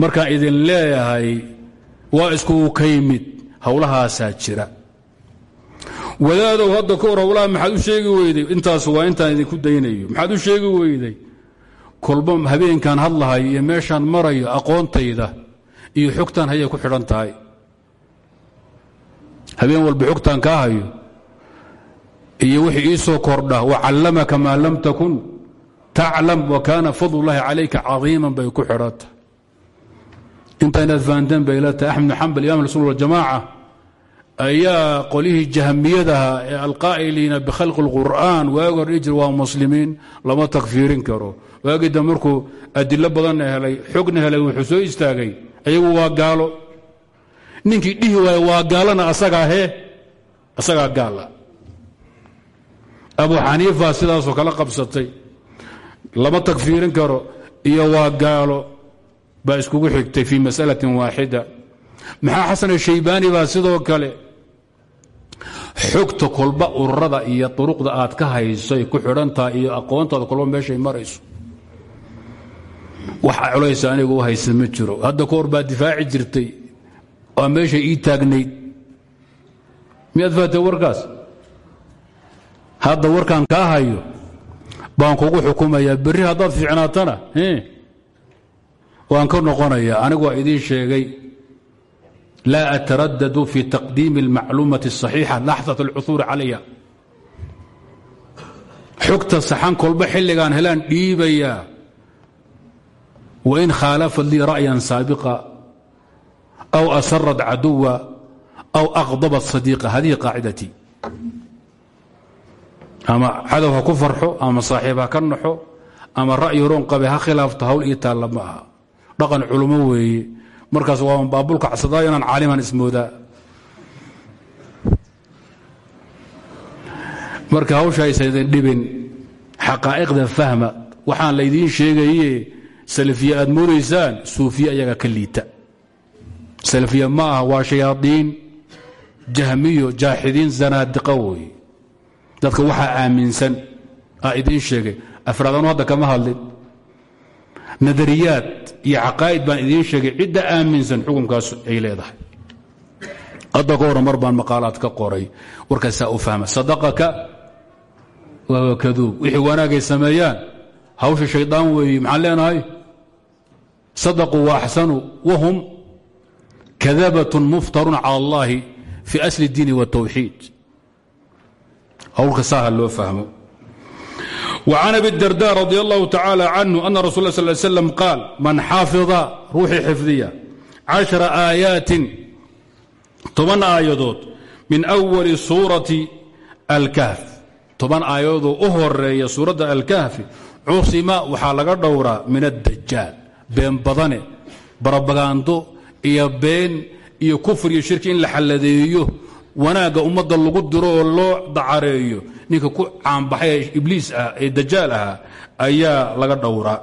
markaan idin leeyahay waa iskugu ka yimid howlahaasaa jira. Wadaadow hadda ka hor maxaad u sheegi weyday? Intaas waa intaan idinku daynayo. Maxaad u sheegi weyday? Kolba habeenkaan hadlahayo iyo meeshaan marayo aqoontayda iyo xogtaan hayay ku xidhan tahay. Habeen walba xogtaan kaa hayo iyo wixii ii soo kordha wacallamaka maa lam takun taclam wa kaana fadl ullahi calayka cadiiman bay ku xidhanta inta inaad fahanteen bay la tahay. Axmed bn xambal imam rasul waljamaaca ayaa jahmiyadaha ee alqaa'iliina bikhalqi اlqur'an waagi hor waa muslimiin lama takfiirin karo. Waagii dambe markuu adilo badanna helay xogna helay wuxuu soo istaagay ayagu waa gaalo. Ninkii dhihi waaya waa gaalana asagaa hee asagaa gaala abu xaniifa sidaasoo kala qabsatay. Lama takfiirin karo iyo waa gaalo baa iskugu xigtay fii masalatin waaxida maxaa xasan ashaybaani baa sidoo kale xogta kolba ururada iyo duruqda aad ka haysoy ku xidhantaha iyo aqoontaada kolba meeshay marayso. Waxa colaysa anigu u ma jiro. Hadda ka hor baa difaaci jirtay. Waa meeshay ii taagnayd. Miyaad warkaas hadda warkaan kaa hayo baan kugu xukumayaa berri haddaad fiicnaatana waan ka noqonayaa anigu waa idiin sheegay laa ataradadu fi taqdiimi اlmacluumati الصaxiixa laxdat اlcuhuuri calayha xogta saxan kolba xilligaan helaan dhiibayaa wain khaalafat lii ra'yan saabiqa aw asarat caduwa aw aqdabat sadiiqa hadihi qaacidatii ama cadow ha ku farxo ama saaxiib ha ka naxo ama ra'yi horon qabe ha khilaafto hawl ii taalla ma aha. Dhaqan culummo weeye markaas waa baabulka cadsadaa inaan caaliman ismoodaa marka hawsha aysaydin dhibin xaqaa'iqda fahma. Waxaan laydiin sheegaye salafiye aad moodaysaan suufiye ayaga ka liita. Salafiye ma waa shayaadiin. Jahmiyo jaaxidiin zanaadiqa weeye dadka waxaa aaminsan aa idiin sheegay afraadanu hadda kama hadlin. Nadariyaad iyo caqaa'id baan idiin sheegay cidda aaminsan xukunkaas ay leedahay. Hadda ka mar baan maqaalaad ka qoray warkaasaa u fahma sadaqaka wahuwa kaduub. Wixii wanaagay sameeyaan hawsha shaydaan weeye maxaan leenahay? Sadaquu wa axsanuu wahum kadabatun muftarun cala allahi fi asli اdiini wاtawxiid hawlka saaha loo fahmo وعن أبي الدرداء رضي الله تعالى عنه أن رسول الله صلى الله عليه وسلم قال من حافظ روحي حفظية عشر آيات طبان آيادود من أول سورة الكهف طبان آيادو أهر سورة الكهف عصم وحالق دورة من الدجال بين بضنه بربغاندو إيا بين إيا كفر إيا شرك إن لحلديو wanaaga ummadda lagu diro oo loo dacareeyo ninka ku caanbaxay ibliis ah ee dajaal ahaa ayaa laga dhowraa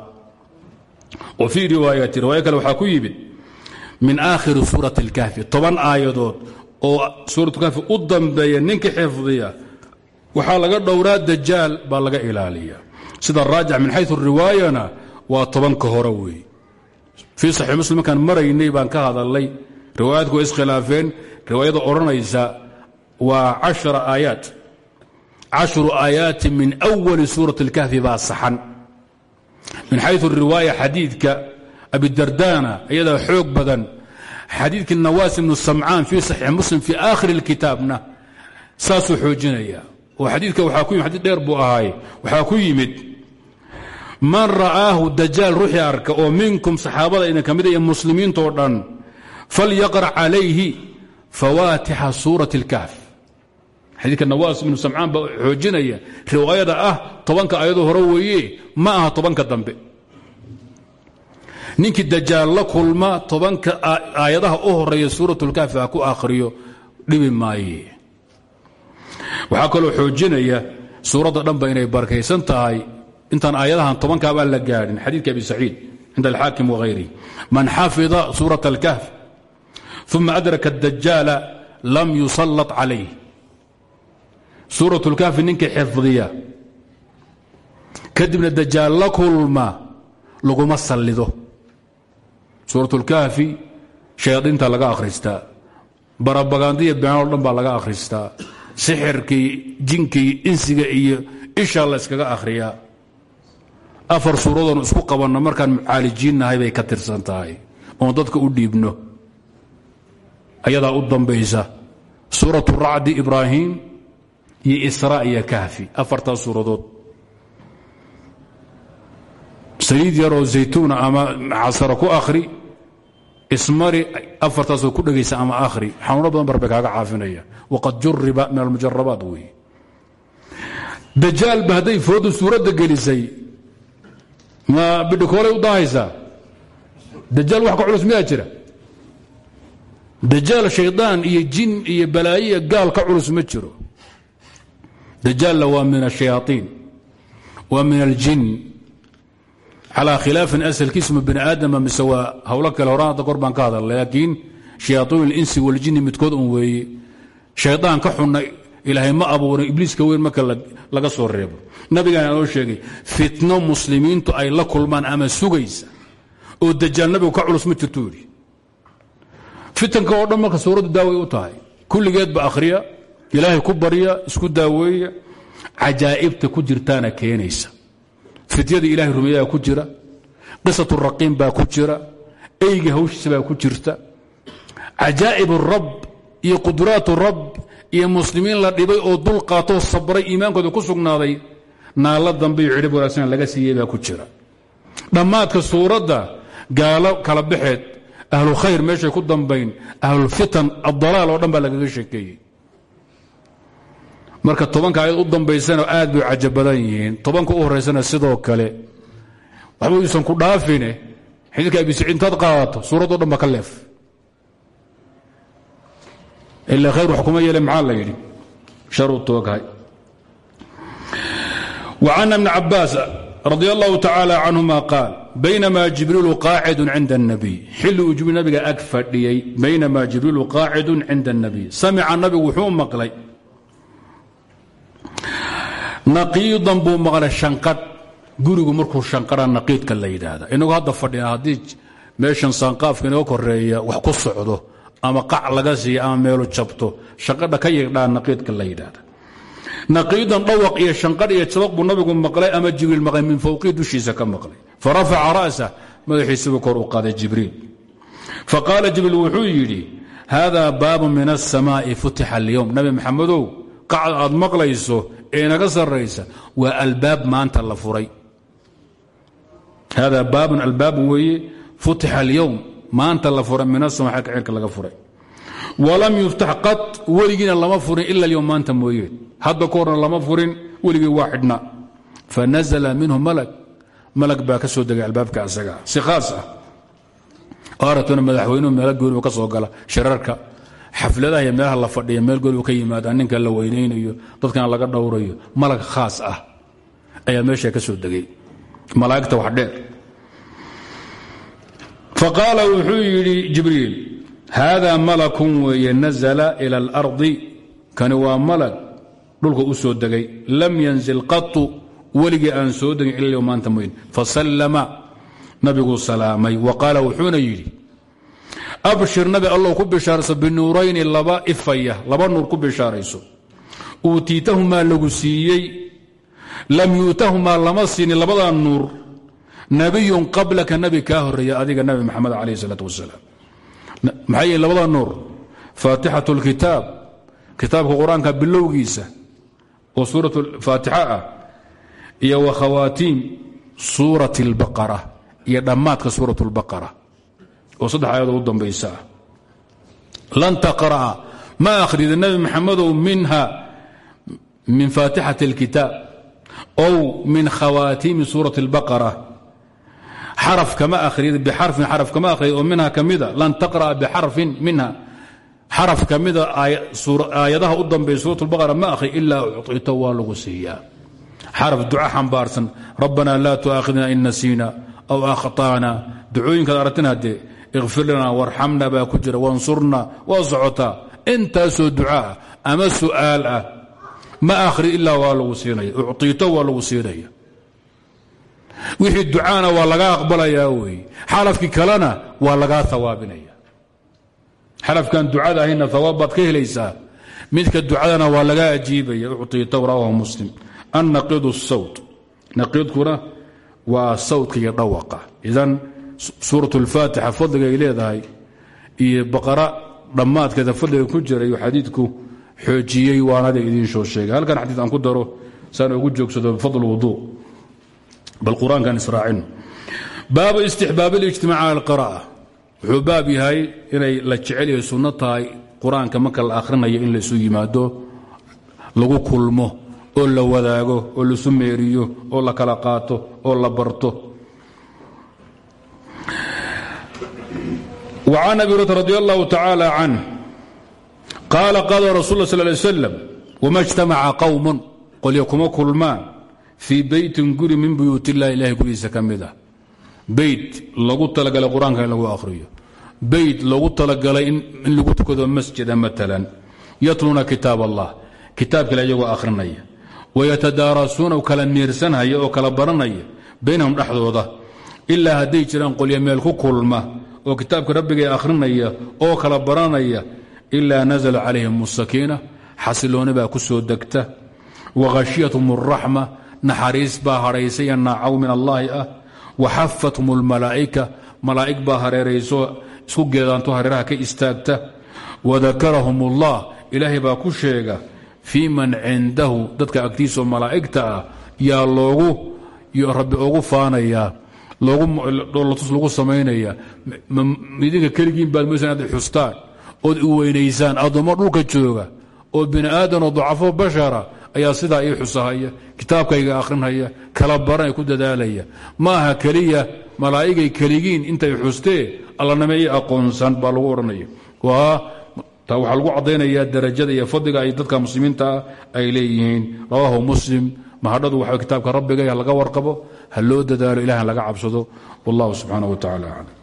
wa fii riwaayati riwaayo kale waxaa ku yimid min aakhiri suurati اlkahfi toban aayadood oo suuratulkahfi u dambeeya ninka xifdiya waxaa laga dhowraa dajaal baa laga ilaaliya. Sida raajix min xayu riwaayana waa tobanka hore weeye fii saxiix muslim markaan maraynay baan ka hadalnay riwaayaadku way iskhilaafeen riwaayada odhanaysa waa cashara aayaat cashru aayaati min awali suurati اlkahfi baa saxan min xayu riwaaya xadiidka abidardana iyadaa xoog badan xadiidkii nawaas ibnu samcaan fii saxiix muslim fii aakhiri اlkitaabna saasuu xoojinaya oo xadiidka waxaa ku yimid xadiid dheer buu ahaay waxaa ku yimid man ra'aahu dajaal ruuxii arka oo minkum saxaabada idin ka mida iyo muslimiintoo dhan falyaqrac calayhi fawaatixa suurat اlkahf xadiidka nawaas ibnu samcaan baa xoojinaya riwaayada ah tobanka ayadoo hore weeye ma aha tobanka dambe. Ninkii dajaal la kulma tobanka aayadaha u horreeya suuratulkaafi ha ku akhriyo dhibi maaye. Waxaa kaloo xoojinaya suuradda dhanba inay barakaysan tahay intaan aayadahan tobankaabaa la gaadhin xadiidka abi saciid cinda alxaakim waghayrihi man xafida suurata alkahf uma adraka adajaala lam yusallat calayh suuraة اlkahfi ninkii xifdiya kadibna dajaal la kulma laguma sallido suuraة اlkahfi shayaadiinta laga akhristaa barabagaandiya beenoo dhan baa laga akhristaa sixirkii jinkii insiga iyo isha la yskaga akhriyaa afar suuradoonu isku qabanno markaan mucaalijiinnahay bay ka tirsan tahay oon dadka u dhiibno ayadaa u dambaysa suuratu racdi ibraahim iyo israa iyo kahfi afartaas suuradood. Saliid yaroo zaytuuna ama casara ku akhri ismari afartaasoo ku dhegaysa ama akhri xanuuno badan barbay kaaga caafinaya. Waqad juriba min almujarabaat weeye dajaalba hadday foodu suuradda gelisay ma bidhikoolay u daahaysaa? Dajaal wax ka culus miyaa jira? Dajaal shaydaan iyo jin iyo balaayiya gaal ka culus ma jiro dajaalna waa min ashayaaطiin waa min aljin calaa khilaafin asalkiisma bani aadama mise waa hawlo kale horaan hadda kor baan ka hadalna laakiin shayaaiin اlinsi waljini midkood un weeye shaydaan ka xunna ilaahay ma abuurin ibliiska weyn marka laga soo reebo. Nabigaana noo sheegay fitno muslimiintu ay la kulmaan ama sugaysa oo dajaal nabigu ka culus ma jirtuu yidhi. Fitanka dhan marka suuraddu daaway tahay kulligeed ilaahay ku barya isku daaweeya cajaa'ibta ku jirtaana keenaysa. Fityada ilahay rumeeyaa ku jira qisatu raqiim baa ku jira eyga hawshiisa baa ku jirta. Cajaa'ib rab iyo qudraat rab iyo muslimiin la dhibay oo dul qaatoo sabray iimaankooda ku sugnaaday naalla dambe iyo cidhib wanaagsan laga siiyey baa ku jira. Dhammaadka suuradda gaalo kala baxeed ahlu khayr meeshay ku dambayn ahlulfitan adalaal oo dhan baa lagaga sheekeeyey marka tobanka ayad u dambaysana aad bay caja badan yihiin tobanka u horaysana sidoo kale waxba yuusan ku dhaafine xidilka abisiid intaad qaadato suuraddo dhan ba ka leef ilaa khayr wax kuma yeele maxaa la yidhi sharuu tooghay وcan بن cabaas radي الlahu tacaalى canهuma qaal baynama jibriilu qaacidu cinda الnabiy xilli uu jibriil nabiga ag fadhiyey baynama jibriilu qaacidu cinda الnabiy samica nabigu wuxuu maqlay naqiidan buu maqlay shanqadh gurigu markuu shanqadha naqiidka la yidhaahda. Inagu hadda fadhina haddii meeshan saanqaafka inaga koreeya wax ku socdo ama qac laga siiya ama meelu jabto shanqadha ka yigdhaa naqiidka la yidhaahda. Naqiidan dhawaq iyo shanqadh iyo jabaq buu nabigu maqlay ama jibriil maqlay min fowqii dushiisa ka maqlay. Farafaca ra'sa madaxiisibuu kor u qaaday jibriil. Faqaala jibriil wuxuu yidhi hada baabu min aلsamaa'i futixa اlyowm nabi maxamedow qacda aad maqlayso ee naga sarraysa waa albaab maanta la furay. Hada baabun albaab weeye futixa alyowm maanta la furay min asama cirka laga furay. Walam yuftax qad weligiina lama furin ila alyowm maanta mooyeen hadda ka lama furin weligii waa xidhna. Fanazla minhu malag malag baa ka soo degay albaabka asaga. Si khaas ah aratuna madaxweynuhu meelo goonibu ka soo gala shirarka xafladaha iyo meelaha la fadhiya meel goonibu ka yimaada ninka la weynaynayo dadkan laga dhowrayo malag khaas ah ayaa meesha ka soo degay. Malaa'igta wax dheer. Faqaala wuxuu yidhi jibriil haada malakun weeye nazla ila اlardi kani waa malag dhulka u soo degay. Lam yanzil qatu weligii aan soo degin ila maanta moyn fasallama nabiguu salaamay. Wa qaala wuxuuna yidhi abshir nabi allow ku bishaarayso binuurayni laba ifaya laba nuur ku bishaarayso. Uutiitahumaa lagu siiyey lam yuutahumaa lama siinin labadaa nuur. Nabiyun qablaka nabi kaa horreeya adiga nabi maxamed calayh isalaat wasalaam. Maxay yihiin labada nuur? Faatixat lkitaab kitaabka bilowgiisa oo suurat faatixa ah iyo wa khawaatiim suurat اlbaqara iyo dhammaadka suurat اlbaqara oo saddex aayadoo u dambaysa ah lan taqra'a ma akhrida nebi maxamedow minha min faatixati اlkitaab ow min khawaatiimi suurati اlbaqara xaraf kama akhrida bixarfin xaraf kama akhrida oo minha ka mida lan taqra'a bixarfin minha xaraf ka mida aayadaha u dambeeya suurat اlbaqara ma akhri ilaa ucطito waa lagu siiyaa xaraf duca xambaarsan rabbana laa tu'aakhidna in nasiina aw akhطa'na ducooyinkaad aragtin haddee ikfir lana warxamna baa ku jira wansurna waa socotaa intaasoo ducaah ama su'aal ah ma akhri ilaa waa lagu siinaya ucطito waa lagu siinaya. Wixii ducaana waa laga aqbalayaa weeye xalafkii kalena waa lagaa hawaabinaya xalafkan ducada ahayna hawaab baad ka helaysaa midka ducadana waa laga ajiibaya ucطito rawahu muslim. Annaqidu suurat اlfaatixa fadliga ay leedahay iyo baqara dhammaadkeeda fadliga ku jira iyo xadiidku xoojiyey waanada idiin soo sheegay. Halkan xadiid aan ku daro saan ugu joogsado bifadl wuduu bal qur'aankan israacino baabu istixbaab اlijtimaac cala alqira'a wuxuu baab yahay inay la jecel yahay sunno tahay qur'aanka marka la akhrinayo in laisu yimaado lagu kulmo oo la wadaago oo laisu meeriyo oo la kala qaato oo la barto وcan abi hurata radi allahu tacaalى canh qaala qaala rasul ا sl ly slam wma اجtamaca qowm qolyo kuma kulmaan fii beytin guri min buyuut illahi ilahay gurigiisa ka mid ah beyt lagu talagalay qur-aanka in lagu akhriyo beyt loogu talagalay in lagu tukado masjida maalan yatluuna kitaab allah kitaabkale iyagoo akhrinaya wayatadaarasuuna kala miirsanhaya oo kala baranaya baynahum dhexdooda ilaa hadday jiraan qolyo meel ku kulma oo kitaabka rabbiga akhrinaya oo kala baranaya ilaa nazla calayhim sakiina xasilooni baa ku soo degta. Wakhashiyathum araxma naxariis baa hadhaysay iyo naacaw min allaahi ah. Waxafathum almalaa'ika malaa'ig baa hareerayso isku geedaanto hareeraha ka istaagta. Wadakarahum allah ilaahay baa ku sheega fii man cindahu dadka agtiisao malaa'igta ah yaa loogu rabbi ugu faanayaa dhoolatus lagu samaynaya. Idinka keligiin baad moysan inaad xustaan. Ood i weynaysaan addoommo dhulka jooga. Oo bini aadan oo dacafo bashara ayaa sidaa ii xusahaya kitaabkayga akhrinhaya kala baranay ku dadaalaya. Ma aha keliya malaa'igay keligiin intay xustee allanama ii aqoonsan baa lagu odhanaya waxaa lagu caddaynayaa darajada iyo fadliga ay dadka muslimiinta ah ay leeyihiin. Rawaahu muslim mahadhadu waxa kitaabka rabbiga laga warqabo ha loo dadaalo ilahan laga cabsado. Wallahu subxaana wa tacala aclam